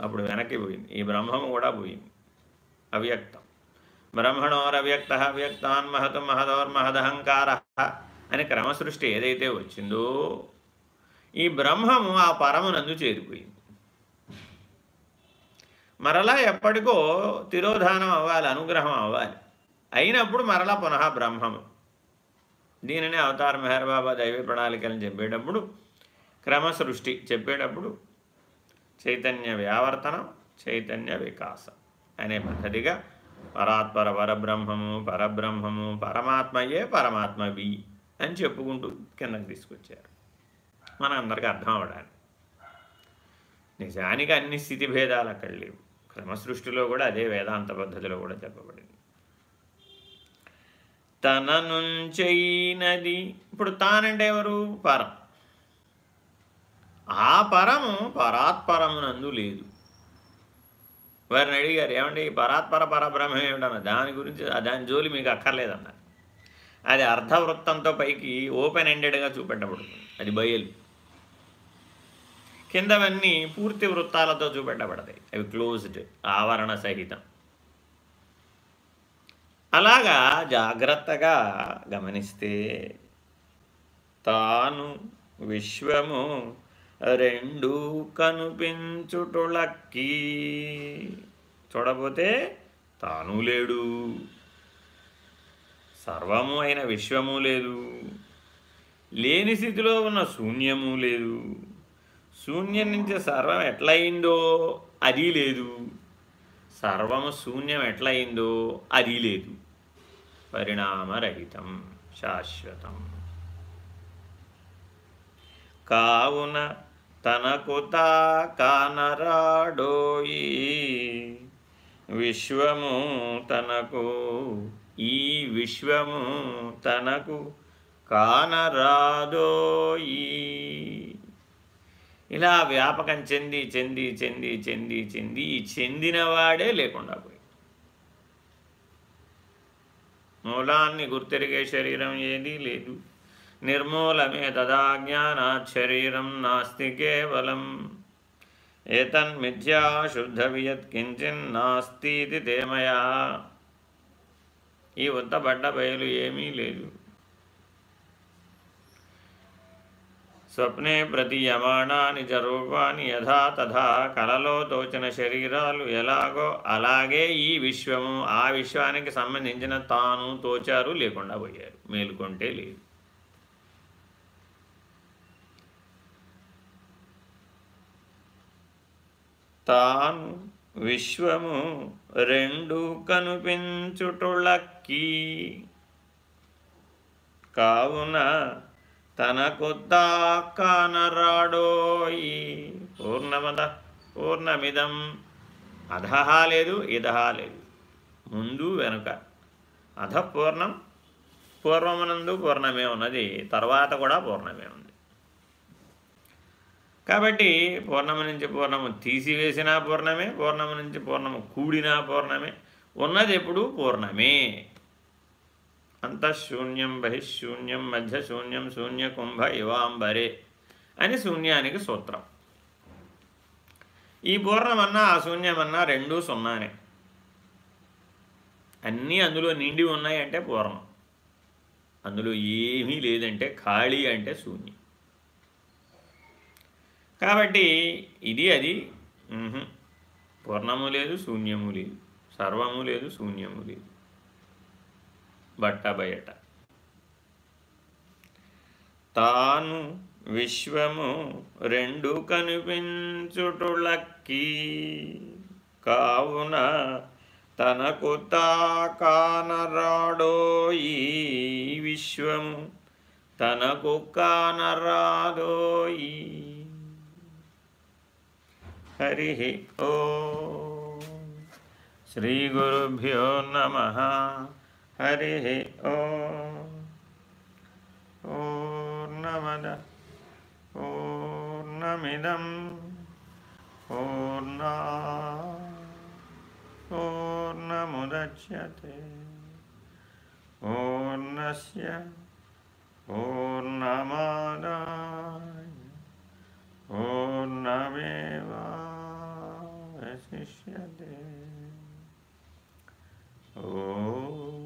అప్పుడు వెనక్కి పోయింది. ఈ బ్రహ్మము కూడా పోయింది. అవ్యక్తం. బ్రహ్మణోరవ్యక్త అవ్యక్తాన్ మహతు మహదోర్మహదహంకార అని క్రమసృష్టి ఏదైతే వచ్చిందో ఈ బ్రహ్మము ఆ పరమునందు చేరిపోయింది. మరలా ఎప్పటికో తిరోధానం అవ్వాలి అనుగ్రహం అవ్వాలి. అయినప్పుడు మరలా పునః బ్రహ్మము. దీనిని అవతార మెహర్బాబా దైవ ప్రణాళికలను చెప్పేటప్పుడు క్రమసృష్టి చెప్పేటప్పుడు చైతన్య వ్యావర్తనం చైతన్య వికాసం అనే పద్ధతిగా పరాత్పర పరబ్రహ్మము పరబ్రహ్మము పరమాత్మయే పరమాత్మవి అని చెప్పుకుంటూ కిందకి తీసుకొచ్చారు. మన అందరికీ అర్థం అవడానికి నిజానికి అన్ని స్థితి భేదాలు అక్కడ లేవు. క్రమసృష్టిలో కూడా అదే వేదాంత పద్ధతిలో కూడా చెప్పబడింది. తన నుంచైనది ఇప్పుడు తానంటే ఎవరు? పరం. ఆ పరము పరాత్పరమునందు లేదు. వారిని అడిగారు ఏమండి పరాత్పర పరబ్రహ్మం ఏమిటన్న? దాని గురించి దాని జోలి మీకు అక్కర్లేదన్నారు. అది అర్ధవృత్తంతో పైకి ఓపెన్ ఎండెడ్గా చూపెట్టబడుతుంది. అది బయలు. కిందవన్నీ పూర్తి వృత్తాలతో చూపెట్టబడతాయి. అవి క్లోజ్డ్ ఆవరణ సహితం. అలాగా జాగ్రత్తగా గమనిస్తే తాను విశ్వము రెండు కనిపించుటొళక్కి చూడపోతే తాను లేడు. సర్వము అయిన విశ్వము లేదు. లేని స్థితిలో ఉన్న శూన్యము లేదు. శూన్యం నుంచి సర్వం ఎట్లయిందో అది లేదు. సర్వము శూన్యం ఎట్లయిందో అది లేదు. పరిణామరహితం శాశ్వతం. కావున తనకుత కానరాడోయి విశ్వము తనకు ఈ విశ్వము తనకు కానరాదోయి. ఇలా వ్యాపకం చెంది చెంది చెంది చెంది చెంది చెందినవాడే లేకుండా పోయి. మూలాన్ని గుర్తెరిగే శరీరం ఏదీ లేదు. నిర్మూలమే తదాజ్ఞానాత్ శరీరం నాస్తి కేవలం. ఏతన్మిథ్యా శుద్ధవియత్ కించిన్నాస్తి తేమయా? ఈ ఉత్తబడ్డ బయలు ఏమీ లేదు. స్వప్నే ప్రతీయమాణాని చ రూపాన్ని యథా తథా కలలో తోచిన శరీరాలు ఎలాగో అలాగే ఈ విశ్వము ఆ విశ్వానికి సంబంధించిన తాను తోచారు లేకుండా పోయారు. మేలుకుంటే లేదు. తాను విశ్వము రెండు కనిపించుటొళక్కి కావున తనకు కానరాడోయి. పూర్ణమద పూర్ణమిదం. అధహ లేదు ఇదహ లేదు. ముందు వెనుక. అధ పూర్ణం పూర్వమునందు పూర్ణమే ఉన్నది. తర్వాత కూడా పూర్ణమే ఉంది. కాబట్టి పూర్ణము నుంచి పూర్ణము తీసివేసినా పూర్ణమే పూర్ణము నుంచి పూర్ణము కూడినా పూర్ణమే. ఉన్నది ఎప్పుడు పూర్ణమే. అంతఃశూన్యం బహిశూన్యం మధ్య శూన్యం శూన్య కుంభ ఇవాంబరే అని శూన్యానికి సూత్రం. ఈ పూర్ణమన్నా ఆ శూన్యమన్నా రెండూ సున్నానే. అన్నీ అందులో నిండి ఉన్నాయంటే పూర్ణం. అందులో ఏమీ లేదంటే ఖాళీ అంటే శూన్యం. కాబట్టి ఇది అది. పూర్ణము లేదు శూన్యము లేదు సర్వము లేదు శూన్యము లేదు. బట్ట బయట తాను విశ్వము రెండు కనిపించుటులక్కి కావున తనకు తా కానరాడోయి విశ్వము తనకు కానరాదోయి హరి ఓ. శ్రీ గురుభ్యో నమ. हरिः ओ ॐ ॐर्णमिदम् ॐर्णा ॐर्णमुदच्यते ॐर्णस्य ॐर्णमादाय ॐर्णमेवावशिष्यते ॐ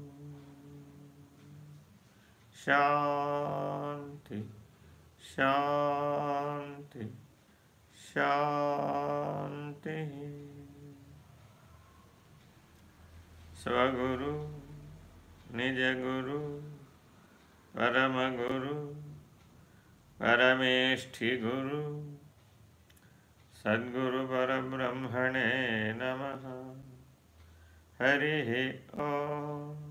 शांति शांति शांति। स्वगुरु निज गुरु परम गुरु परमेष्ठि गुरु सद्गुरु परब्रह्मणे नमः। हरिः ओम।